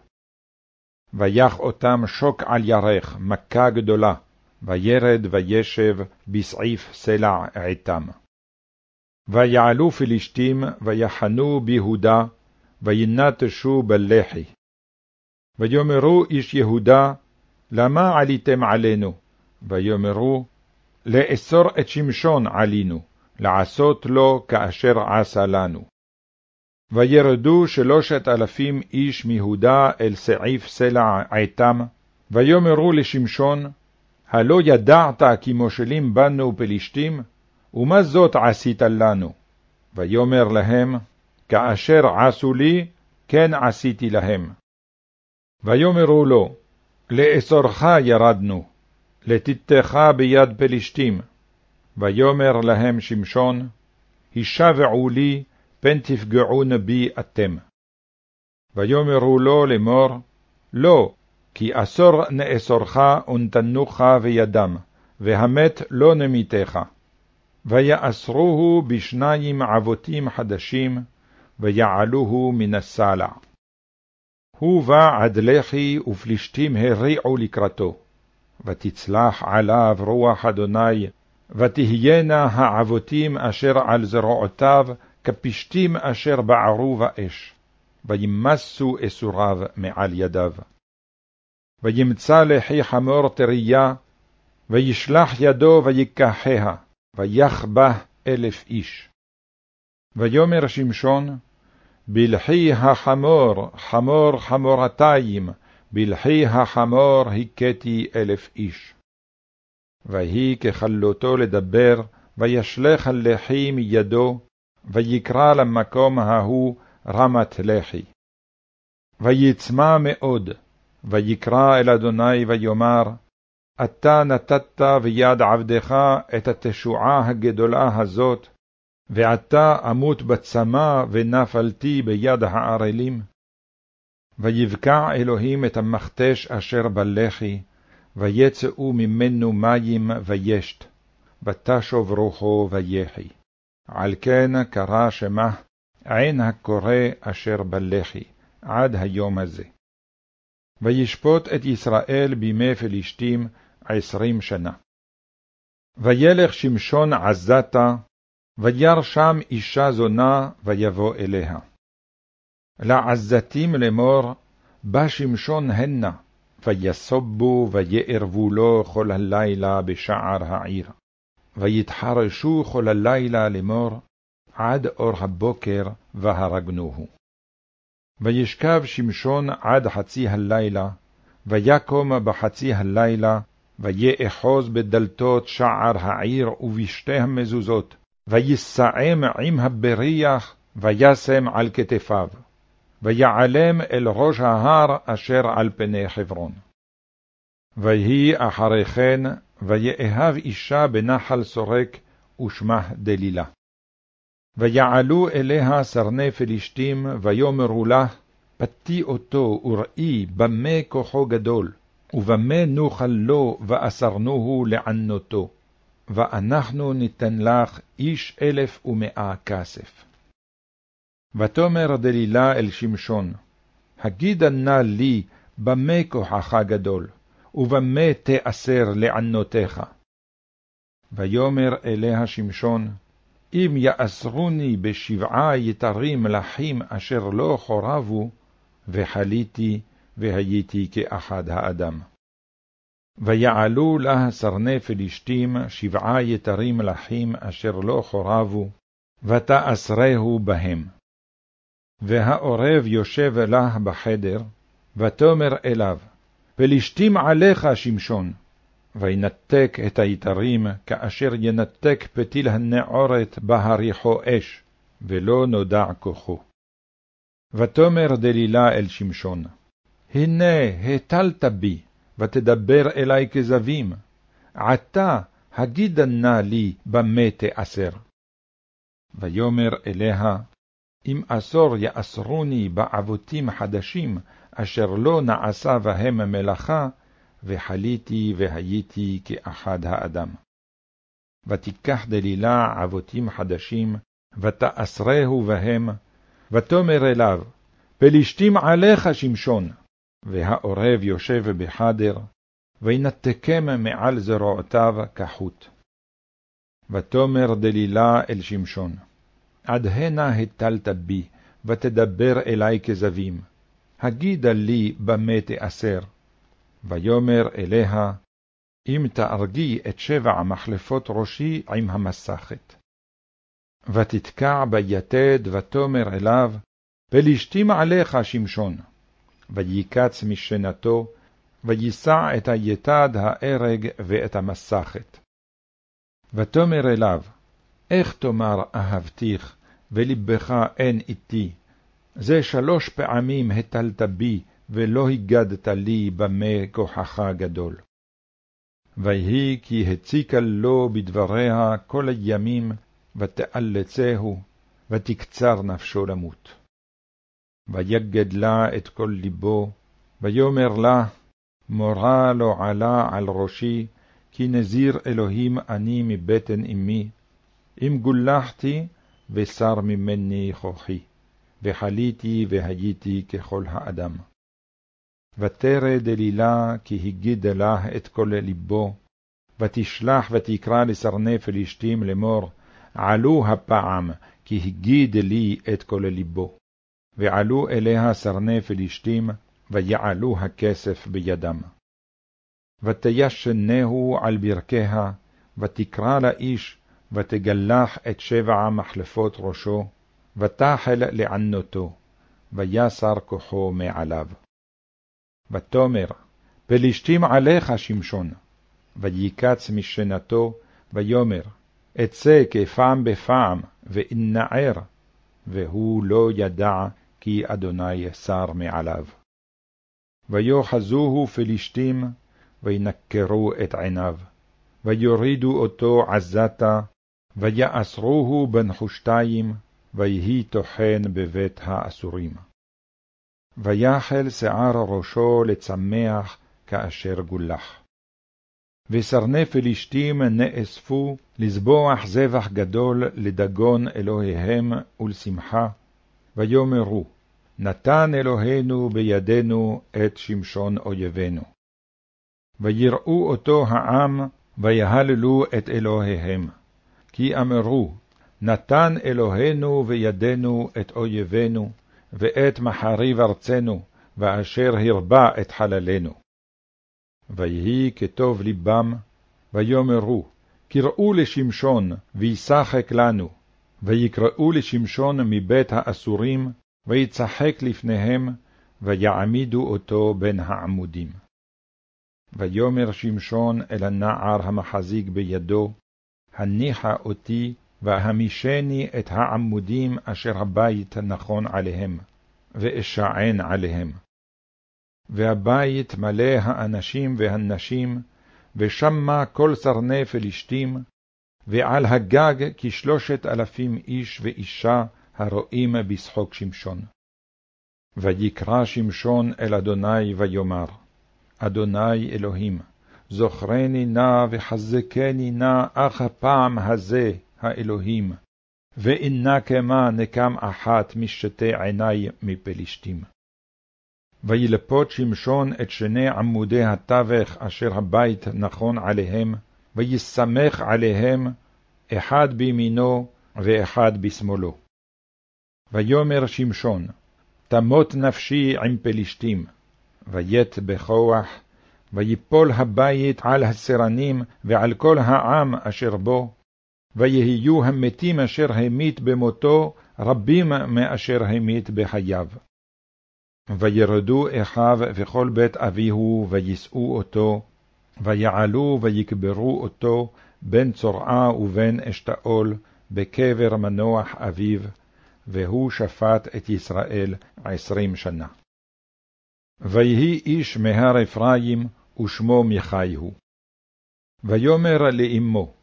ויח אותם שוק על ירך, מכה גדולה, וירד וישב בסעיף סלע עתם. ויעלו פלישתים, ויחנו ביהודה, וינטשו בלחי. ויאמרו איש יהודה, למה עליתם עלינו? ויאמרו, לאסור את שמשון עלינו, לעשות לו כאשר עשה לנו. וירדו שלושת אלפים איש מיהודה אל סעיף סלע עתם, ויאמרו לשמשון, הלא ידעת כי מושלים בנו פלישתים? ומה זאת עשית לנו? ויאמר להם, כאשר עשו לי, כן עשיתי להם. ויאמרו לו, לאסורך ירדנו, לתתך ביד פלישתים. ויאמר להם שמשון, הישבעו לי, פן תפגעון בי אתם. ויאמרו לו לאמור, לא, כי אסור נאסורך ונתנוך וידם, והמת לא נמיתך. ויאסרוהו בשניים עבותים חדשים, ויעלוהו מן הסלע. הוא בא עד לחי, ופלישתים הריעו לקראתו. ותצלח עליו רוח אדוני, ותהיינה העבותים אשר על זרועותיו, כפשתים אשר בערו באש, וימסו אסוריו מעל ידיו. וימצא לחי חמור טריה, וישלח ידו ויקחיה, ויח בה אלף איש. ויאמר שמשון, בלחי החמור, חמור חמורתיים, בלחי החמור הכיתי אלף איש. ויהי ככלותו לדבר, וישלך הלחי מידו, ויקרא למקום ההוא רמת לחי. ויצמא מאוד, ויקרא אל אדוני ויאמר, אתה נתת ביד עבדך את התשועה הגדולה הזאת, ועתה אמות בצמא ונפלתי ביד הערלים. ויבקע אלוהים את המכתש אשר בלחי, ויצאו ממנו מים וישת, ותשוב רוחו ויחי. על כן קרא שמה עין הקורא אשר בלחי, עד היום הזה. וישפוט את ישראל בימי פלישתים עשרים שנה. וילך שמשון עזתה, וירא שם אישה זונה, ויבוא אליה. לעזתים לאמור, בא שמשון הנה, ויסובו ויערבו לו כל הלילה בשער העיר. ויתחרשו כל הלילה לאמור, עד אור הבוקר, והרגנוהו. וישכב שמשון עד חצי הלילה, ויקום בחצי הלילה, ויאחוז בדלתות שער העיר ובשתי המזוזות, ויסעם עם הבריח, וישם על כתפיו. ויעלם אל ראש ההר אשר על פני חברון. ויהי אחרי כן, ויאהב אישה בנחל סורק, ושמה דלילה. ויעלו אליה סרני פלישתים, ויאמרו לה, פתי אותו וראי במה כוחו גדול, ובמה נוכל לו ואסרנוהו לענותו, ואנחנו ניתן לך איש אלף ומאה כסף. ותאמר דלילה אל שמשון, הגידה נא לי במה כוחך גדול, ובמה תאסר לענותיך. ויאמר אליה שמשון, אם יאסרוני בשבעה יתרים לחים אשר לא חורבו, וחליתי והייתי כאחד האדם. ויעלו לה סרני פלישתים שבעה יתרים לחים אשר לא חורבו, ותאסרהו בהם. והעורב יושב לה בחדר, ותאמר אליו, פלישתים עליך שמשון, וינתק את היתרים, כאשר ינתק פתיל הנעורת בהריחו אש, ולא נודע כוחו. ותאמר דלילה אל שמשון, הנה הטלת בי, ותדבר אלי כזבים, עתה הגידה נא לי במה תאסר. ויאמר אליה, אם עשור יאסרוני בעבותים חדשים, אשר לא נעשה בהם מלאכה, וחליתי והייתי כאחד האדם. ותיקח דלילה עבותים חדשים, ותאסרהו בהם, ותאמר אליו, פלישתים עליך שמשון, והעורב יושב בחדר, וינתקם מעל זרועותיו כחוט. ותאמר דלילה אל שמשון, עד הנה הטלת בי, ותדבר אלי כזבים, הגידה לי במה תאסר. ויאמר אליה, אם תארגי את שבע מחלפות ראשי עם המסכת. ותתקע ביתד, ותאמר אליו, פלישתים עליך שמשון. ויקץ משנתו, ויישא את היתד הארג ואת המסכת. ותאמר אליו, איך תאמר אהבתיך, ולבך אין איתי? זה שלוש פעמים הטלת בי, ולא הגדת לי במה כוחך גדול. ויהי כי הציקה לו בדבריה כל הימים, ותאלצהו, ותקצר נפשו למות. ויגד לה את כל ליבו, ויאמר לה, מורה לא עלה על ראשי, כי נזיר אלוהים אני מבטן אמי, אם גולחתי, וסר ממני כוחי, וחליתי והייתי ככל האדם. ותרא דלילה כי הגיד לה את כל ליבו, ותשלח ותקרא לסרני פלישתים לאמור, עלו הפעם, כי הגיד לי את כל ליבו. ועלו אליה סרני פלישתים, ויעלו הכסף בידם. ותישנהו על ברכיה, ותקרא לאיש, ותגלח את שבע מחלפות ראשו, ותחל לענותו, ויסר כוחו מעליו. ותאמר, פלישתים עליך שמשון, ויקץ משנתו, ויאמר, אצא כפעם בפעם, ואנער, והוא לא ידע כי אדוני שר מעליו. ויאחזוהו פלישתים, וינקרו את עיניו, ויורידו אותו עזתה, ויאסרוהו בנחושתיים, ויהי טוחן בבית האסורים. ויחל שיער ראשו לצמח כאשר גולח. וסרני פלישתים נאספו לזבוח זבח גדול לדגון אלוהיהם ולשמחה, ויאמרו, נתן אלוהינו בידינו את שמשון אויבינו. ויראו אותו העם, ויהללו את אלוהיהם, כי אמרו, נתן אלוהינו וידנו את אויבינו, ואת מחריב ארצנו, ואשר הרבה את חללנו. ויהי כטוב ליבם, ויאמרו, קראו לשמשון, וישחק לנו, ויקראו לשמשון מבית האסורים, ויצחק לפניהם, ויעמידו אותו בין העמודים. ויאמר שמשון אל הנער המחזיק בידו, הניחה אותי, והמישני את העמודים אשר הבית נכון עליהם, ואשען עליהם. והבית מלא האנשים והנשים, ושמה כל סרני פלישתים, ועל הגג כשלושת אלפים איש ואישה הרואים בשחוק שמשון. ויקרא שמשון אל אדוני ויאמר, אדוני אלוהים, זוכרני נא וחזקני נא אך הפעם הזה, האלוהים, ואינה כמה נקם אחת משתי עיני מפלישתים. וילפות שמשון את שני עמודי התווך אשר הבית נכון עליהם, ויסמך עליהם, אחד בימינו ואחד בשמאלו. ויאמר שמשון, תמות נפשי עם פלישתים, ויית בכוח, ויפול הבית על הסרנים ועל כל העם אשר בו, ויהיו המתים אשר המית במותו רבים מאשר המית בחייו. וירדו אחיו וכל בית אביהו, ויישאו אותו, ויעלו ויקברו אותו בין צורעה ובין אשתאול, בקבר מנוח אביו, והוא שפט את ישראל עשרים שנה. ויהי איש מהר אפרים, ושמו מיכי הוא. ויאמר לאמו,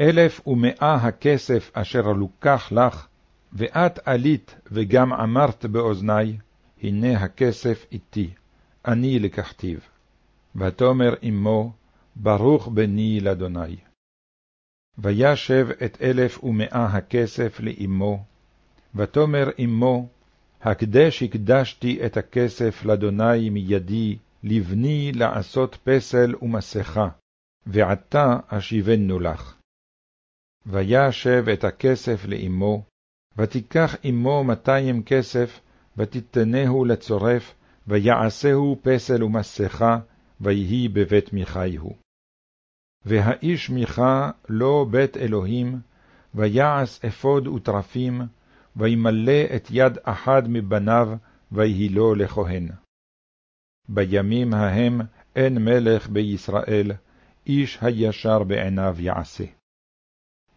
אלף ומאה הכסף אשר לוקח לך, ואת עלית וגם אמרת באוזני, הנה הכסף איתי, אני לקחתיו. ותאמר אמו, ברוך בני לאדוני. וישב את אלף ומאה הכסף לאמו, ותאמר אמו, הקדש הקדשתי את הכסף לאדוני מידי, לבני לעשות פסל ומסכה, ועתה אשיבנו לך. וישב את הכסף לאמו, ותיקח אמו מאתיים כסף, ותתנהו לצורף, ויעשהו פסל ומסכה, ויהי בבית מיכי הוא. והאיש מיכה לא בית אלוהים, ויעש אפוד וטרפים, וימלא את יד אחד מבניו, ויהי לו לכהן. בימים ההם אין מלך בישראל, איש הישר בעיניו יעשה.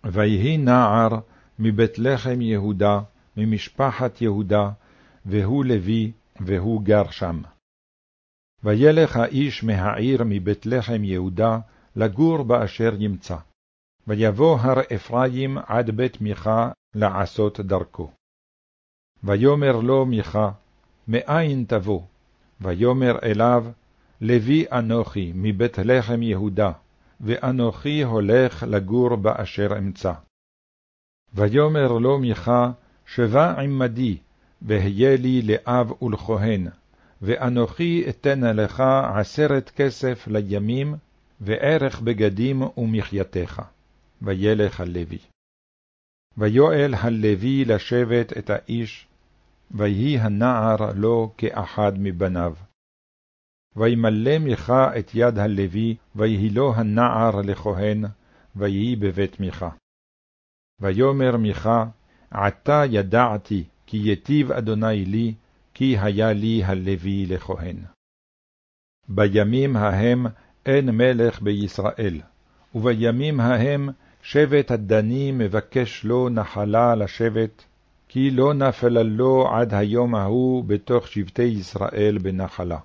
ויהי נער מבית לחם יהודה, ממשפחת יהודה, והוא לוי, והוא גר שם. וילך האיש מהעיר מבית לחם יהודה, לגור באשר ימצא. ויבוא הר אפרים עד בית מיכה לעשות דרכו. ויאמר לו מיכה, מאין תבוא? ויאמר אליו, לוי אנוכי מבית לחם יהודה, ואנוכי הולך לגור באשר אמצא. ויאמר לו מיכה, שבה עמדי, והיה לי לאב ולכהן, ואנוכי אתן לך עשרת כסף לימים, וערך בגדים ומחייתך. וילך הלוי. ויואל הלוי לשבת את האיש, ויהי הנער לו כאחד מבניו. וימלא מיכה את יד הלוי, ויהי לו הנער לכהן, ויהי בבית מיכה. ויאמר מיכה, עתה ידעתי, כי יטיב אדוני לי, כי היה לי הלוי לכהן. בימים ההם אין מלך בישראל, ובימים ההם שבט הדני מבקש לו נחלה לשבט, כי לא נפלה לו עד היום ההוא בתוך שבטי ישראל בנחלה.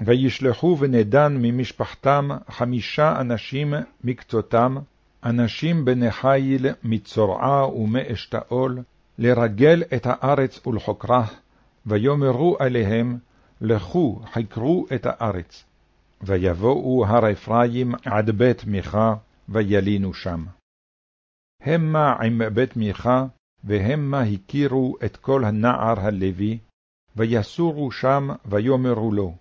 וישלחו בני דן ממשפחתם חמישה אנשים מקצותם, אנשים בני חיל מצורעה ומאשתאול, לרגל את הארץ ולחוקרה, ויאמרו עליהם, לכו חקרו את הארץ. ויבואו הר אפרים עד בית מיכה, וילינו שם. המה עם בית מיכה, והמה הכירו את כל הנער הלוי, ויסורו שם, ויאמרו לו,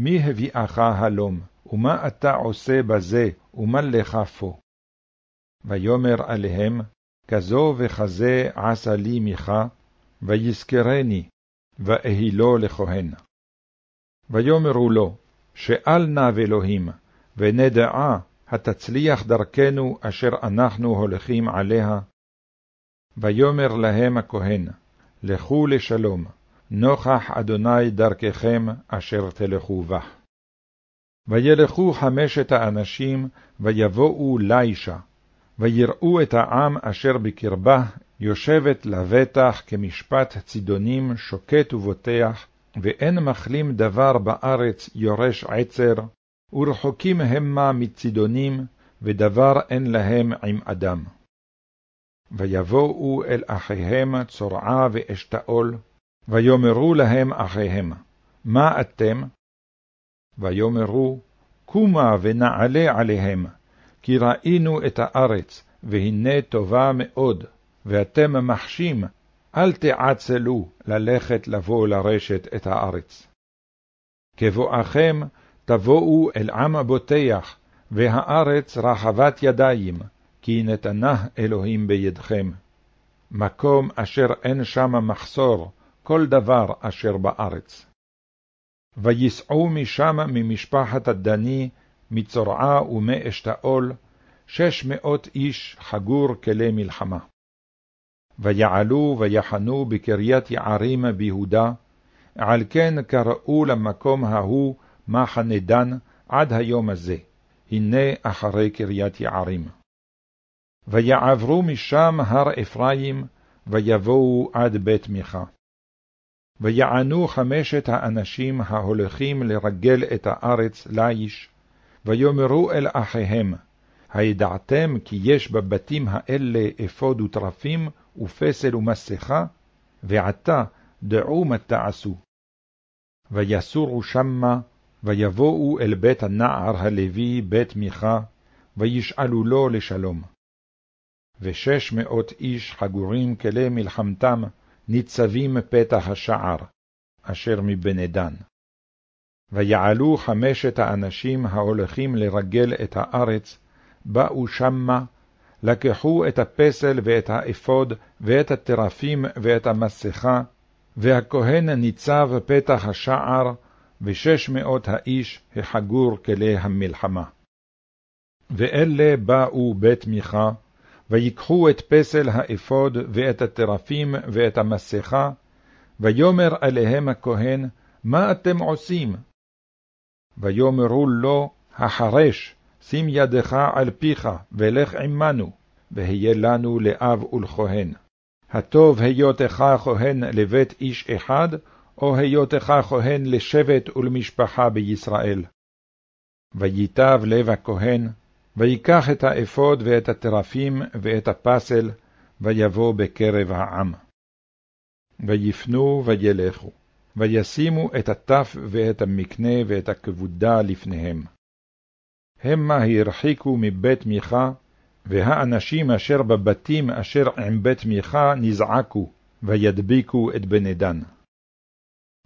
מי הביאך הלום, ומה אתה עושה בזה, ומה לך פה? ויאמר עליהם, כזו וכזה עשה לי מיכה, ויזכרני, ואהילו לכהן. ויאמרו לו, שאל נא ואלוהים, ונדעה התצליח דרכנו אשר אנחנו הולכים עליה. ויאמר להם הכהן, לכו לשלום, נוכח אדוני דרככם אשר תלכו בה. וילכו חמשת האנשים, ויבואו לישה, ויראו את העם אשר בקרבה, יושבת לבטח כמשפט צידונים שוקט ובוטח, ואין מחלים דבר בארץ יורש עצר, ורחוקים המה מצידונים, ודבר אין להם עם אדם. ויבואו אל אחיהם צורעה ואשתאול, ויאמרו להם אחיהם, מה אתם? ויאמרו, קומה ונעלה עליהם, כי ראינו את הארץ, והנה טובה מאוד, ואתם מחשים, אל תעצלו ללכת לבוא לרשת את הארץ. כבואכם תבואו אל עם בוטח, והארץ רחבת ידיים, כי נתנה אלוהים בידכם. מקום אשר אין שם מחסור, כל דבר אשר בארץ. ויסעו משם ממשפחת הדני, מצורעה ומאשתאול, שש מאות איש חגור כלי מלחמה. ויעלו ויחנו בקריית יערים ביהודה, על כן קראו למקום ההוא מחנה דן עד היום הזה, הנה אחרי קריית יערים. ויעברו משם הר אפרים, ויבואו עד בית מיכה. ויענו חמשת האנשים ההולכים לרגל את הארץ לאיש, ויאמרו אל אחיהם, הידעתם כי יש בבתים האלה אפוד וטרפים, ופסל ומסכה? ועתה דעו מה תעשו. ויסורו שמה, ויבואו אל בית הנער הלוי, בית מיכה, וישאלו לו לשלום. ושש מאות איש חגורים כלי מלחמתם, ניצבים פתח השער, אשר מבני דן. ויעלו חמשת האנשים ההולכים לרגל את הארץ, באו שמה, לקחו את הפסל ואת האפוד, ואת הטרפים ואת המסכה, והכהן ניצב פתח השער, ושש מאות האיש החגור כלי המלחמה. ואלה באו בית מיכה, ויקחו את פסל האפוד, ואת הטרפים, ואת המסכה, ויאמר עליהם הכהן, מה אתם עושים? ויאמרו לו, החרש, שים ידך על פיך, ולך עמנו, והיה לנו לאב ולכהן. הטוב היותך כהן לבית איש אחד, או היותך כהן לשבט ולמשפחה בישראל. ויטב לב הכהן, ויקח את האפוד ואת הטרפים ואת הפסל, ויבוא בקרב העם. ויפנו וילכו, וישימו את הטף ואת המקנה ואת הכבודה לפניהם. המה הרחיקו מבית מיכה, והאנשים אשר בבתים אשר עם בית מיכה נזעקו, וידביקו את בני דן.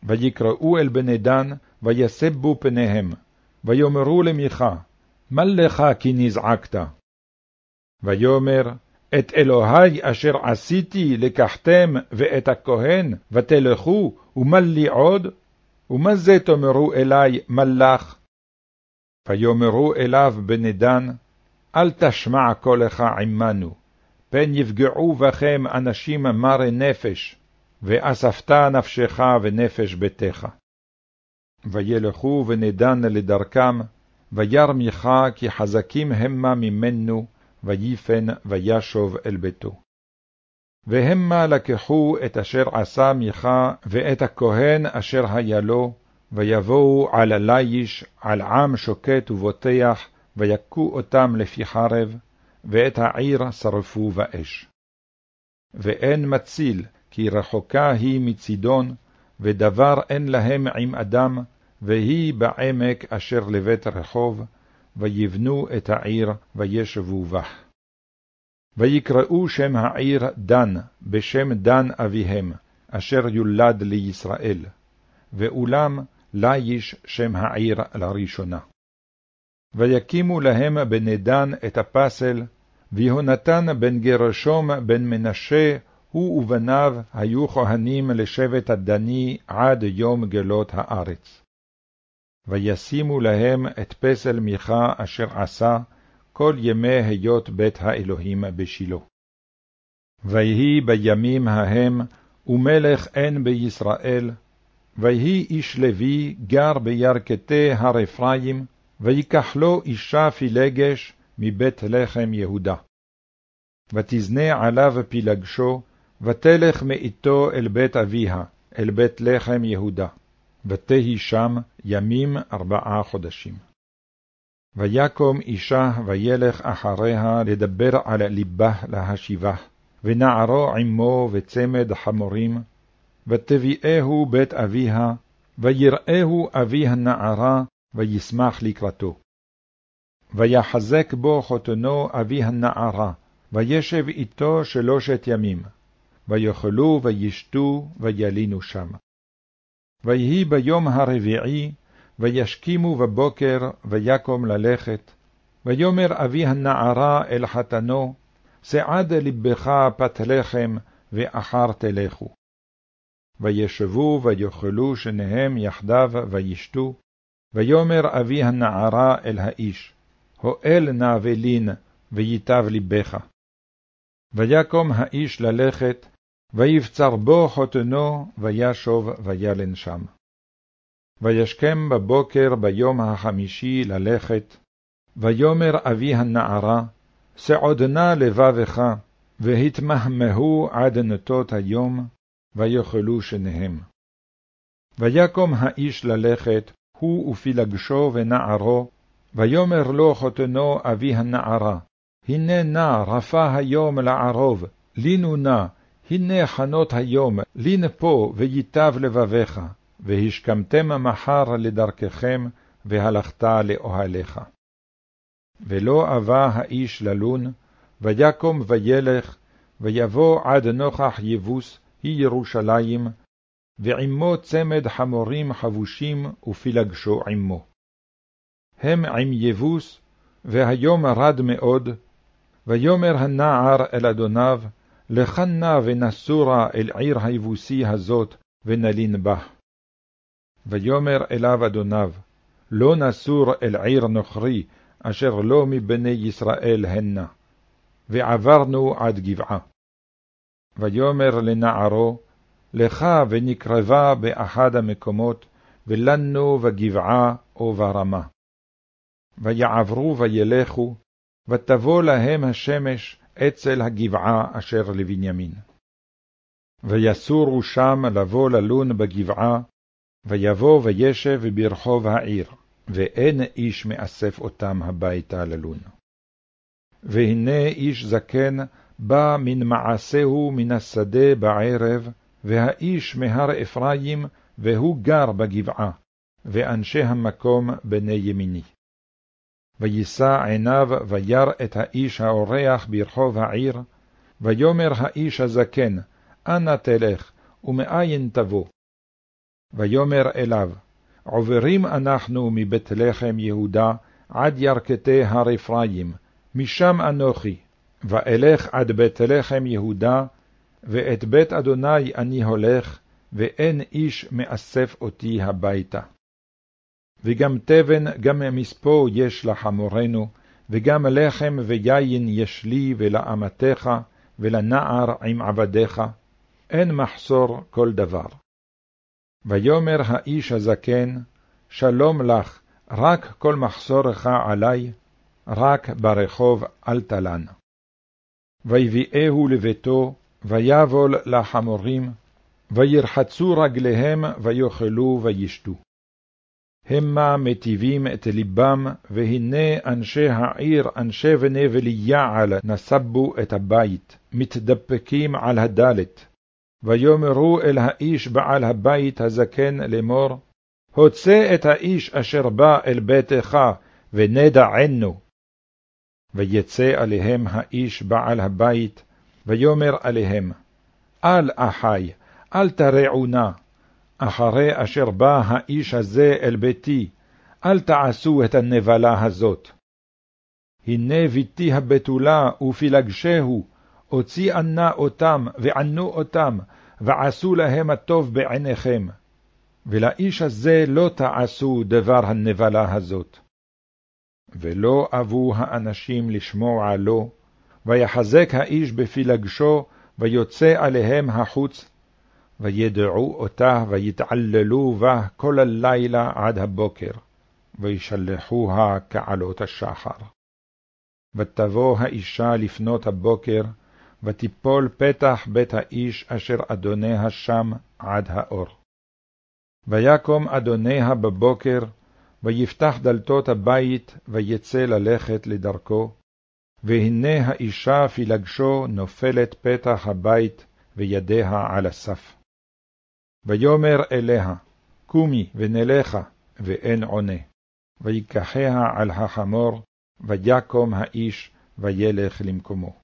ויקראו אל בני דן, ויסבו פניהם, ויאמרו למיכה, מה לך כי נזעקת? ויאמר, את אלוהי אשר עשיתי לקחתם, ואת הכהן, ותלכו, ומה לי עוד? ומה זה תאמרו אלי מלאך? ויאמרו אליו בני דן, אל תשמע קולך עמנו, פן יפגעו בכם אנשים מרי נפש, ואספת נפשך ונפש ביתך. וילכו בני דן לדרכם, וירא מיכה כי חזקים המה ממנו, ויפן וישוב אל ביתו. והמה לקחו את אשר עשה מיכה, ואת הכהן אשר היה לו, ויבואו על הליש, על עם שוקט ובוטח, ויכו אותם לפי חרב, ואת העיר שרפו באש. ואין מציל, כי רחוקה היא מצידון, ודבר אין להם עם אדם, והיא בעמק אשר לבית רחוב, ויבנו את העיר, וישבו בה. ויקראו שם העיר דן, בשם דן אביהם, אשר יולד לישראל, ואולם ליש שם העיר לראשונה. ויקימו להם בני דן את הפסל, ויהונתן בן גרשום בן מנשה, הוא ובניו היו כהנים לשבט הדני עד יום גלות הארץ. וישימו להם את פסל מיכה אשר עשה כל ימי היות בית האלוהים בשילה. ויהי בימים ההם, ומלך אין בישראל, ויהי איש לוי גר בירכתי הר אפרים, ויקח לו אישה פילגש מבית לחם יהודה. ותזנה עליו פילגשו, ותלך מאיתו אל בית אביה, אל בית לחם יהודה, ותהי שם ימים ארבעה חודשים. ויקום אישה וילך אחריה לדבר על ליבה להשיבה, ונערו עמו וצמד חמורים, ותביאהו בית אביה, ויראהו אבי הנערה, וישמח לקראתו. ויחזק בו חותנו אבי הנערה, וישב איתו שלושת ימים, ויאכלו וישתו וילינו שם. ויהי ביום הרביעי, וישכימו בבוקר, ויקום ללכת. ויאמר אבי הנערה אל חתנו, סעד לבך פת לחם, ואחר תלכו. וישבו ויאכלו שניהם יחדיו וישתו, ויאמר אבי הנערה אל האיש, הואל נא ולין, וייטב לבך. ויקום האיש ללכת, ויבצר בו חותנו, וישוב וילן שם. וישכם בבוקר ביום החמישי ללכת, ויאמר אבי הנערה, סעודנה לבבך, והתמהמהו עד נטות היום, ויאכלו שניהם. ויקום האיש ללכת, הוא ופילגשו ונערו, ויאמר לו חותנו אבי הנערה, הנה נא רפה היום לערוב, לינו נא, הנה חנות היום, לין פה, וייטב לבביך, והשכמתם מחר לדרככם, והלכת לאוהליך. ולא אבה האיש ללון, ויקום וילך, ויבוא עד נוכח יבוס, היא ירושלים, ועמו צמד חמורים חבושים ופילגשו עמו. הם עם יבוס, והיום רד מאוד, ויאמר הנער אל אדוניו, לך נא ונסורה אל עיר היבוסי הזאת, ונלין בה. ויאמר אליו אדוניו, לא נסור אל עיר נוכרי, אשר לא מבני ישראל הנה. ועברנו עד גבעה. ויאמר לנערו, לך ונקרבה באחד המקומות, ולנו בגבעה או ברמה. ויעברו וילכו, ותבוא להם השמש אצל הגבעה אשר לבנימין. ויסורו שם לבוא ללון בגבעה, ויבוא וישב ברחוב העיר, ואין איש מאסף אותם הביתה ללון. והנה איש זקן בא מן מעשהו מן השדה בערב, והאיש מהר אפרים, והוא גר בגבעה, ואנשי המקום בני ימיני. וישא עיניו ויר את האיש האורח ברחוב העיר, ויאמר האיש הזקן, אנה תלך, ומאין תבוא? ויאמר אליו, עוברים אנחנו מבית לחם יהודה עד ירכתי הר אפרים, משם אנוכי, ואלך עד בית לחם יהודה, ואת בית אדוני אני הולך, ואין איש מאסף אותי הביתה. וגם תבן, גם מספו יש לחמורנו, וגם לחם ויין יש לי ולאמתך, ולנער עם עבדיך, אין מחסור כל דבר. ויאמר האיש הזקן, שלום לך, רק כל מחסורך עלי, רק ברחוב אל תלן. ויביאהו לביתו, ויבול לחמורים, וירחצו רגליהם, ויאכלו וישתו. המה מטיבים את לבם, והנה אנשי העיר, אנשי בני וליעל, נסבו את הבית, מתדפקים על הדלת. ויאמרו אל האיש בעל הבית הזקן לאמור, הוצא את האיש אשר בא אל ביתך, ונדענו. ויצא עליהם האיש בעל הבית, ויאמר עליהם, אל אחי, אל תרעו נא, אחרי אשר בא האיש הזה אל ביתי, אל תעשו את הנבלה הזאת. הנה ביתי הבתולה ופילגשהו, הוציא ענה אותם, וענו אותם, ועשו להם הטוב בעיניכם. ולאיש הזה לא תעשו דבר הנבלה הזאת. ולא אבו האנשים לשמוע לו, ויחזק האיש בפילגשו, ויוצא עליהם החוץ, וידעו אותה, ויתעללו בה כל הלילה עד הבוקר, וישלחוה כעלות השחר. ותבוא האישה לפנות הבוקר, ותיפול פתח בית האיש אשר אדוניה שם עד האור. ויקום אדוניה בבוקר, ויפתח דלתות הבית, ויצא ללכת לדרכו, והנה האישה פילגשו נופלת פתח הבית, וידיה על הסף. ויאמר אליה, קומי ונלכה, ואין עונה. ויקחיה על החמור, ויקום האיש, וילך למקומו.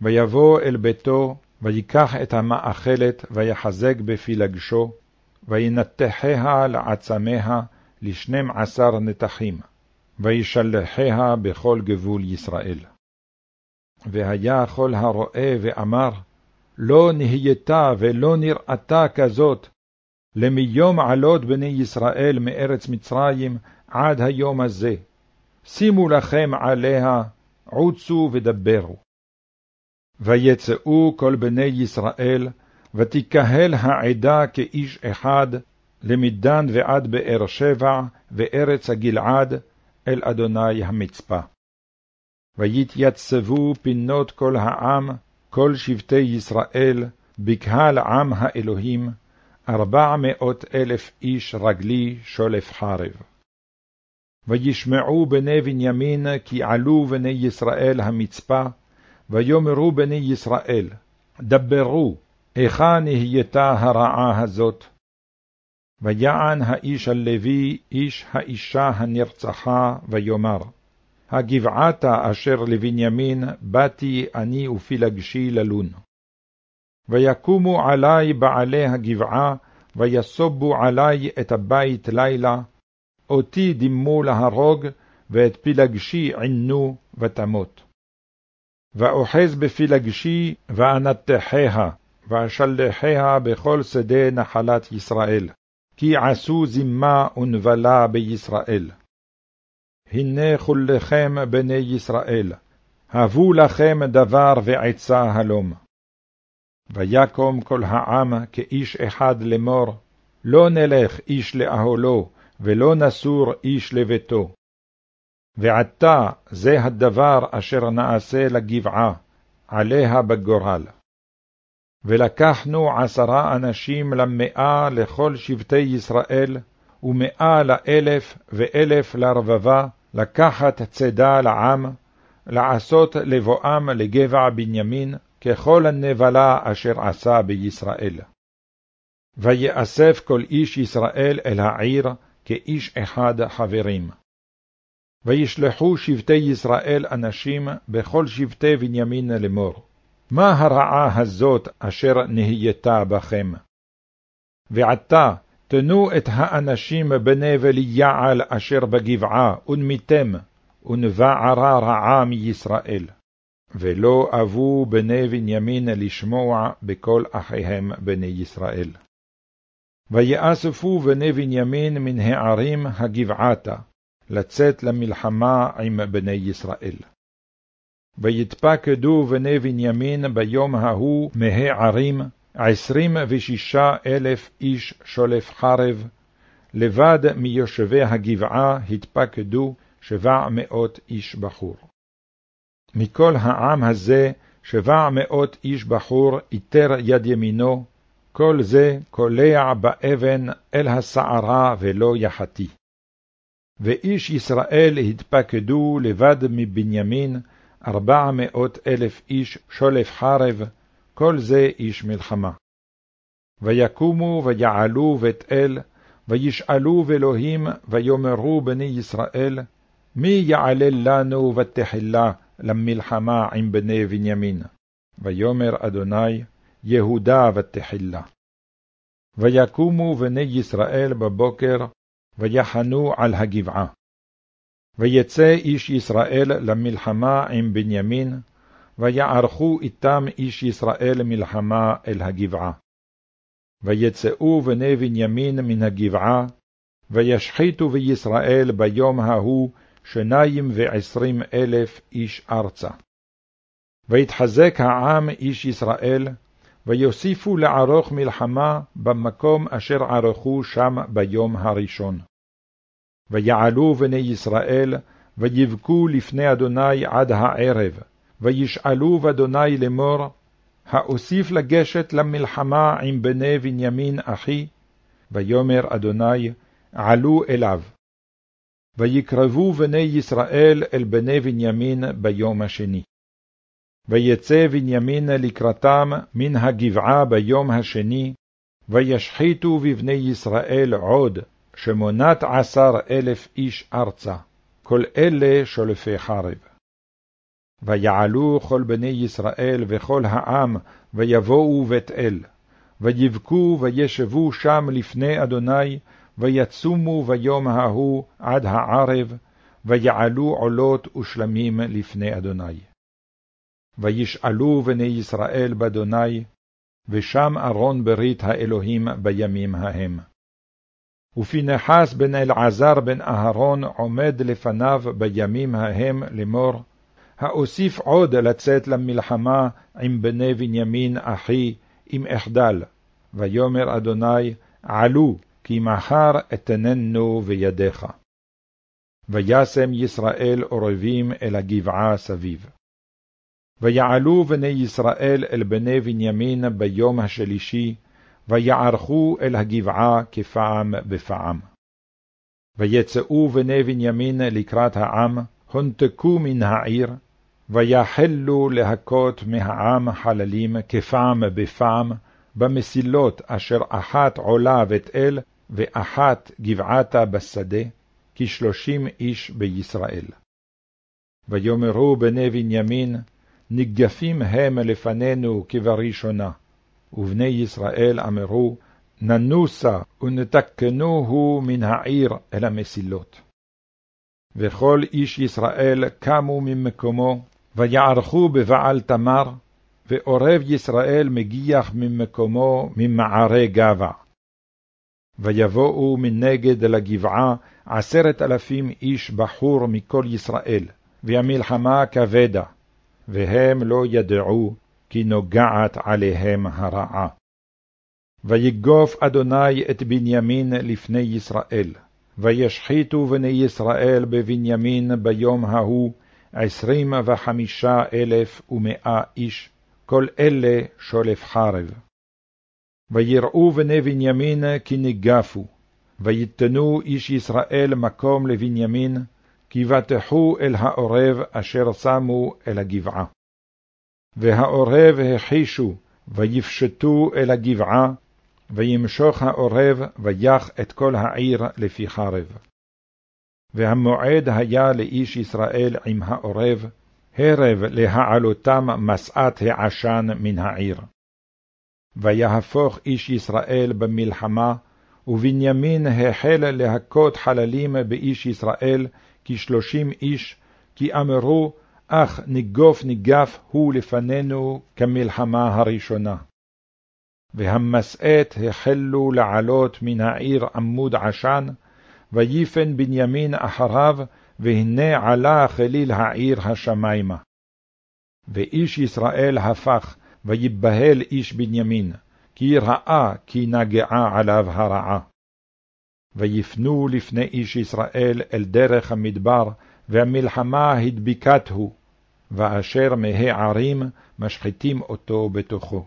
ויבוא אל ביתו, ויקח את המאכלת, ויחזק בפילגשו, וינתחיה לעצמיה לשנים עשר נתחים, וישלחיה בכל גבול ישראל. והיה כל הרואה ואמר, לא נהייתה ולא נראתה כזאת, למיום עלות בני ישראל מארץ מצרים עד היום הזה. שימו לכם עליה, עוצו ודברו. ויצאו כל בני ישראל, ותקהל העדה כאיש אחד, למדן ועד באר שבע, וארץ הגלעד, אל אדוני המצפה. ויתייצבו פינות כל העם, כל שבטי ישראל, בקהל עם האלוהים, ארבע מאות אלף איש רגלי שולף חרב. וישמעו בני בנימין כי עלו בני ישראל המצפה, ויאמרו בני ישראל, דברו, היכן נהייתה הרעה הזאת? ויען האיש הלוי, איש האישה הנרצחה, ויאמר, הגבעתה אשר לבנימין, באתי אני ופילגשי ללון. ויקומו עלי בעלי הגבעה, ויסובו עלי את הבית לילה, אותי דימו להרוג, ואת פילגשי עינו ותמות. ואוחז בפילגשי, ואנתחיה, ואשלחיה בכל שדה נחלת ישראל, כי עשו זימה ונבלה בישראל. הנה כולכם בני ישראל, הבו לכם דבר ועצה הלום. ויקום כל העם כאיש אחד לאמור, לא נלך איש לאהלו, ולא נסור איש לביתו. ועתה זה הדבר אשר נעשה לגבעה, עליה בגורל. ולקחנו עשרה אנשים למאה לכל שבטי ישראל, ומאה לאלף ואלף לרבבה, לקחת צידה לעם, לעשות לבואם לגבע בנימין, ככל הנבלה אשר עשה בישראל. ויאסף כל איש ישראל אל העיר, כאיש אחד חברים. וישלחו שבטי ישראל אנשים בכל שבטי בנימין לאמור, מה הרעה הזאת אשר נהייתה בכם? ועתה תנו את האנשים בני וליעל אשר בגבעה, ונמיתם, ונבערה רעה מישראל. ולא אבו בני בנימין לשמוע בכל אחיהם בני ישראל. ויאספו בני בנימין מן הערים הגבעתה, לצאת למלחמה עם בני ישראל. ויתפקדו בני בנימין ביום ההוא מהערים, עשרים ושישה אלף איש שולף חרב, לבד מיושבי הגבעה התפקדו שבע מאות איש בחור. מכל העם הזה שבע מאות איש בחור איתר יד ימינו, כל זה קולע באבן אל הסערה ולא יחתי. ואיש ישראל התפקדו לבד מבנימין, ארבע מאות אלף איש שולף חרב, כל זה איש מלחמה. ויקומו ויעלו בית אל, וישאלו באלוהים, ויאמרו בני ישראל, מי יעלל לנו ותחילה למלחמה עם בני בנימין? ויאמר אדוני, יהודה ותחילה. ויקומו בני ישראל בבוקר, ויחנו על הגבעה. ויצא איש ישראל למלחמה עם בנימין, ויערכו איתם איש ישראל מלחמה אל הגבעה. ויצאו בני בנימין מן הגבעה, וישחיתו בישראל ביום ההוא שניים ועשרים אלף איש ארצה. ויתחזק העם איש ישראל, ויוסיפו לערוך מלחמה במקום אשר ערכו שם ביום הראשון. ויעלו בני ישראל, ויבכו לפני אדוני עד הערב, וישאלו באדוני לאמור, האוסיף לגשת למלחמה עם בני בנימין אחי? ויאמר אדוני, עלו אליו. ויקרבו בני ישראל אל בני בנימין ביום השני. ויצא בנימין לקראתם מן הגבעה ביום השני, וישחיתו בבני ישראל עוד שמונת עשר אלף איש ארצה, כל אלה שולפי חרב. ויעלו כל בני ישראל וכל העם, ויבואו בית אל, ויבכו וישבו שם לפני אדוני, ויצומו ביום ההוא עד הערב, ויעלו עולות ושלמים לפני אדוני. וישאלו בני ישראל באדוני, ושם ארון ברית האלוהים בימים ההם. ופנחס בן אלעזר בן אהרון עומד לפניו בימים ההם לאמור, האוסיף עוד לצאת למלחמה עם בני בנימין אחי, אם אחדל. ויאמר אדוני, עלו, כי מחר אתננו בידיך. וישם ישראל עורבים אל הגבעה סביב. ויעלו בני ישראל אל בני בנימין ביום השלישי, ויערכו אל הגבעה כפעם בפעם. ויצאו בני בנימין לקראת העם, הונתקו מן העיר, ויחלו להכות מהעם חללים כפעם בפעם, במסילות אשר אחת עולה בית אל, ואחת גבעתה בשדה, כשלושים איש בישראל. ויאמרו בני בנימין, נגפים הם לפנינו כבראשונה. ובני ישראל אמרו, ננוסה ונתקנוהו מן העיר אל המסילות. וכל איש ישראל קמו ממקומו, ויערכו בבעל תמר, ועורב ישראל מגיח ממקומו ממערי גבע. ויבואו מנגד לגבעה עשרת אלפים איש בחור מכל ישראל, והמלחמה כבדה, והם לא ידעו כי נוגעת עליהם הרעה. ויגוף אדוני את בנימין לפני ישראל, וישחיתו בני ישראל בבנימין ביום ההוא עשרים וחמישה אלף ומאה איש, כל אלה שולף חרב. ויראו בני בנימין כי ניגפו, ויתנו איש ישראל מקום לבנימין, כי בטחו אל העורב אשר שמו אל הגבעה. והעורב החישו, ויפשטו אל הגבעה, וימשוך העורב, ויח את כל העיר לפי חרב. והמועד היה לאיש ישראל עם העורב, הרב להעלותם משאת העשן מן העיר. ויהפוך איש ישראל במלחמה, ובנימין החל להכות חללים באיש ישראל כשלושים איש, כי אמרו, אך ניגוף ניגף הוא לפנינו כמלחמה הראשונה. והמשאת החלו לעלות מן העיר עמוד עשן, ויפן בנימין אחריו, והנה עלה חליל העיר השמימה. ואיש ישראל הפך, ויבהל איש בנימין, כי ראה כי נגעה עליו הרעה. ויפנו לפני איש ישראל אל דרך המדבר, והמלחמה הדביקתהו, ואשר מהערים משחיתים אותו בתוכו.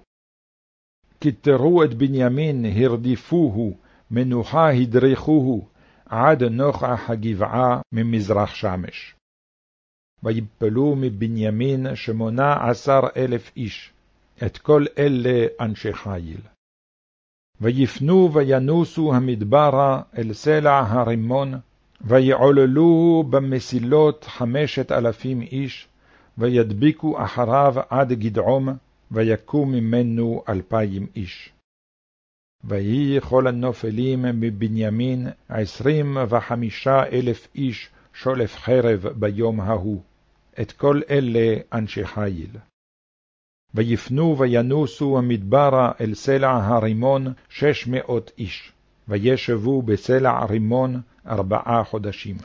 כתרו את בנימין, הרדיפוהו, מנוחה הדריכוהו, עד נוכח הגבעה ממזרח שמש. ויפלו מבנימין שמונה עשר אלף איש, את כל אלה אנשי חיל. ויפנו וינוסו המדברה אל סלע הרימון, ויעוללו במסילות חמשת אלפים איש, וידביקו אחריו עד גדעום, ויקום ממנו אלפיים איש. ויהי כל הנופלים מבנימין עשרים וחמישה אלף איש שולף חרב ביום ההוא, את כל אלה אנשי חיל. ויפנו וינוסו המדברה אל סלע הרימון שש מאות איש, וישבו בסלע רימון ארבעה חודשים.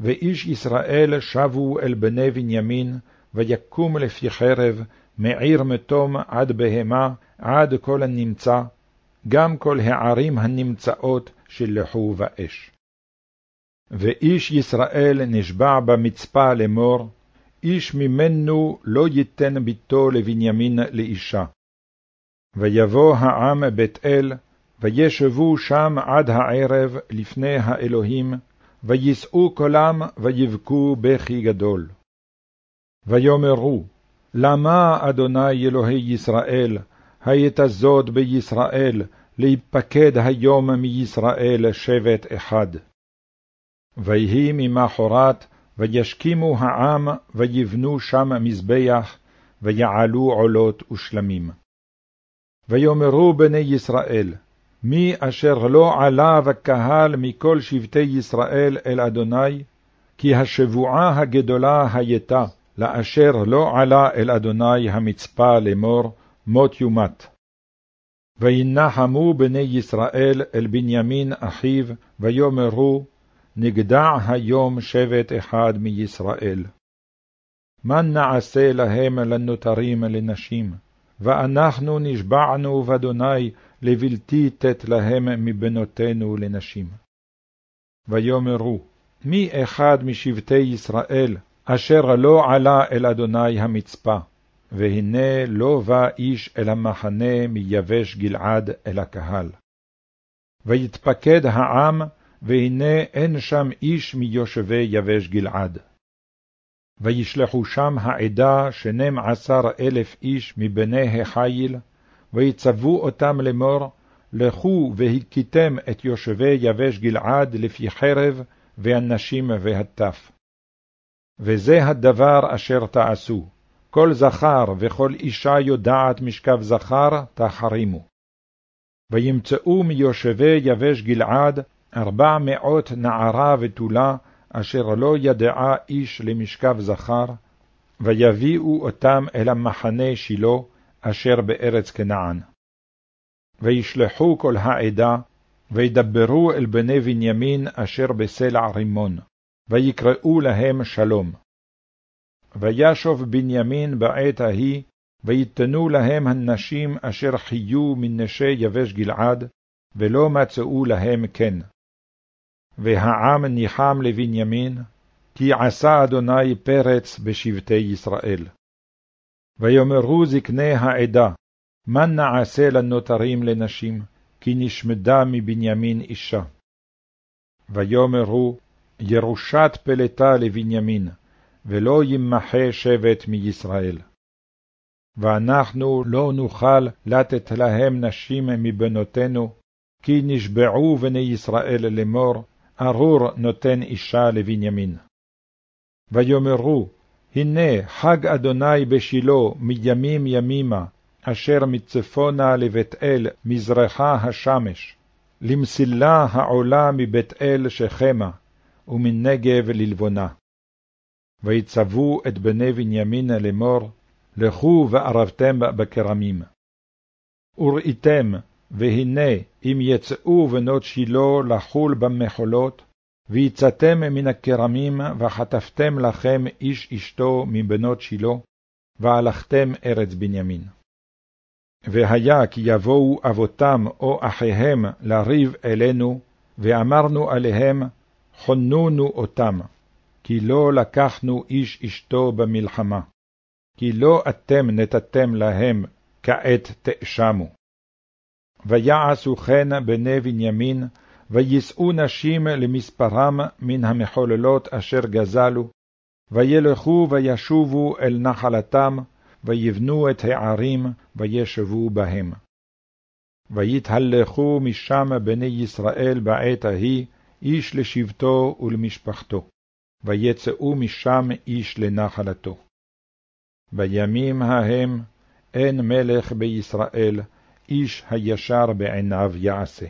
ואיש ישראל שבו אל בני בנימין, ויקום לפי חרב, מעיר מתום עד בהמה, עד כל הנמצא, גם כל הערים הנמצאות שלחו באש. ואיש ישראל נשבע במצפה לאמור, איש ממנו לא ייתן ביתו לבנימין לאישה. ויבוא העם בית אל, וישבו שם עד הערב לפני האלוהים, ויישאו קולם ויבכו בכי גדול. ויאמרו, למה אדוני אלוהי ישראל, היית זאת בישראל, להיפקד היום מישראל שבט אחד? ויהי ממחרת, וישכימו העם, ויבנו שם מזבח, ויעלו עולות ושלמים. ויאמרו בני ישראל, מי אשר לא עלה בקהל מכל שבטי ישראל אל אדוני, כי השבועה הגדולה הייתה, לאשר לא עלה אל אדוני המצפה לאמור, מות יומת. וינחמו בני ישראל אל בנימין אחיו, ויאמרו, נגדע היום שבט אחד מישראל. מה נעשה להם לנותרים לנשים? ואנחנו נשבענו באדוני לבלתי תת להם מבנותינו לנשים. ויאמרו, מי אחד משבטי ישראל, אשר לא עלה אל אדוני המצפה, והנה לא בא איש אל המחנה מיבש גלעד אל הקהל. ויתפקד העם, והנה אין שם איש מיושבי יבש גלעד. וישלחו שם העדה שנים עשר אלף איש מבני החיל, ויצוו אותם לאמור, לכו והכיתם את יושבי יבש גלעד לפי חרב, והנשים והטף. וזה הדבר אשר תעשו, כל זכר וכל אישה יודעת משכב זכר, תחרימו. וימצאו מיושבי יבש גלעד ארבע מאות נערה ותולה, אשר לא ידעה איש למשכב זכר, ויביאו אותם אל המחנה שילה, אשר בארץ כנען. וישלחו כל העדה, וידברו אל בני בנימין אשר בסלע רימון, ויקראו להם שלום. וישוב בנימין בעת ההיא, ויתנו להם הנשים אשר חיו מנשי יבש גלעד, ולא מצאו להם כן. והעם ניחם לבנימין, כי עשה אדוני פרץ בשבטי ישראל. ויאמרו זקני העדה, מה נעשה לנותרים לנשים, כי נשמדה מבנימין אישה. ויאמרו, ירושת פלטה לבנימין, ולא ימחה שבט מישראל. ואנחנו לא נוכל לתת להם נשים מבנותינו, כי נשבעו בני ישראל לאמור, ארור נותן אישה לבנימין. ויאמרו, הנה חג אדוני בשילה מימים ימימה, אשר מצפונה לבית אל מזרחה השמש, למסילה העולה מבית אל שכמה, ומנגב ללבונה. ויצוו את בני בנימין לאמור, לכו וערבתם בכרמים. וראיתם, והנה אם יצאו בנות שילה לחול במחולות, ויצאתם מן הכרמים, וחטפתם לכם איש אשתו מבנות שילה, והלכתם ארץ בנימין. והיה כי יבואו אבותם או אחיהם לריב אלינו, ואמרנו עליהם, חוננו אותם, כי לא לקחנו איש אשתו במלחמה, כי לא אתם נתתם להם, כעת תאשמו. ויעשו כן בני בנימין, ויישאו נשים למספרם מן המחוללות אשר גזלו, וילכו וישובו אל נחלתם, ויבנו את הערים, וישבו בהם. ויתהלכו משם בני ישראל בעת ההיא, איש לשבטו ולמשפחתו, ויצאו משם איש לנחלתו. בימים ההם אין מלך בישראל, איש הישר בעיניו יעשה.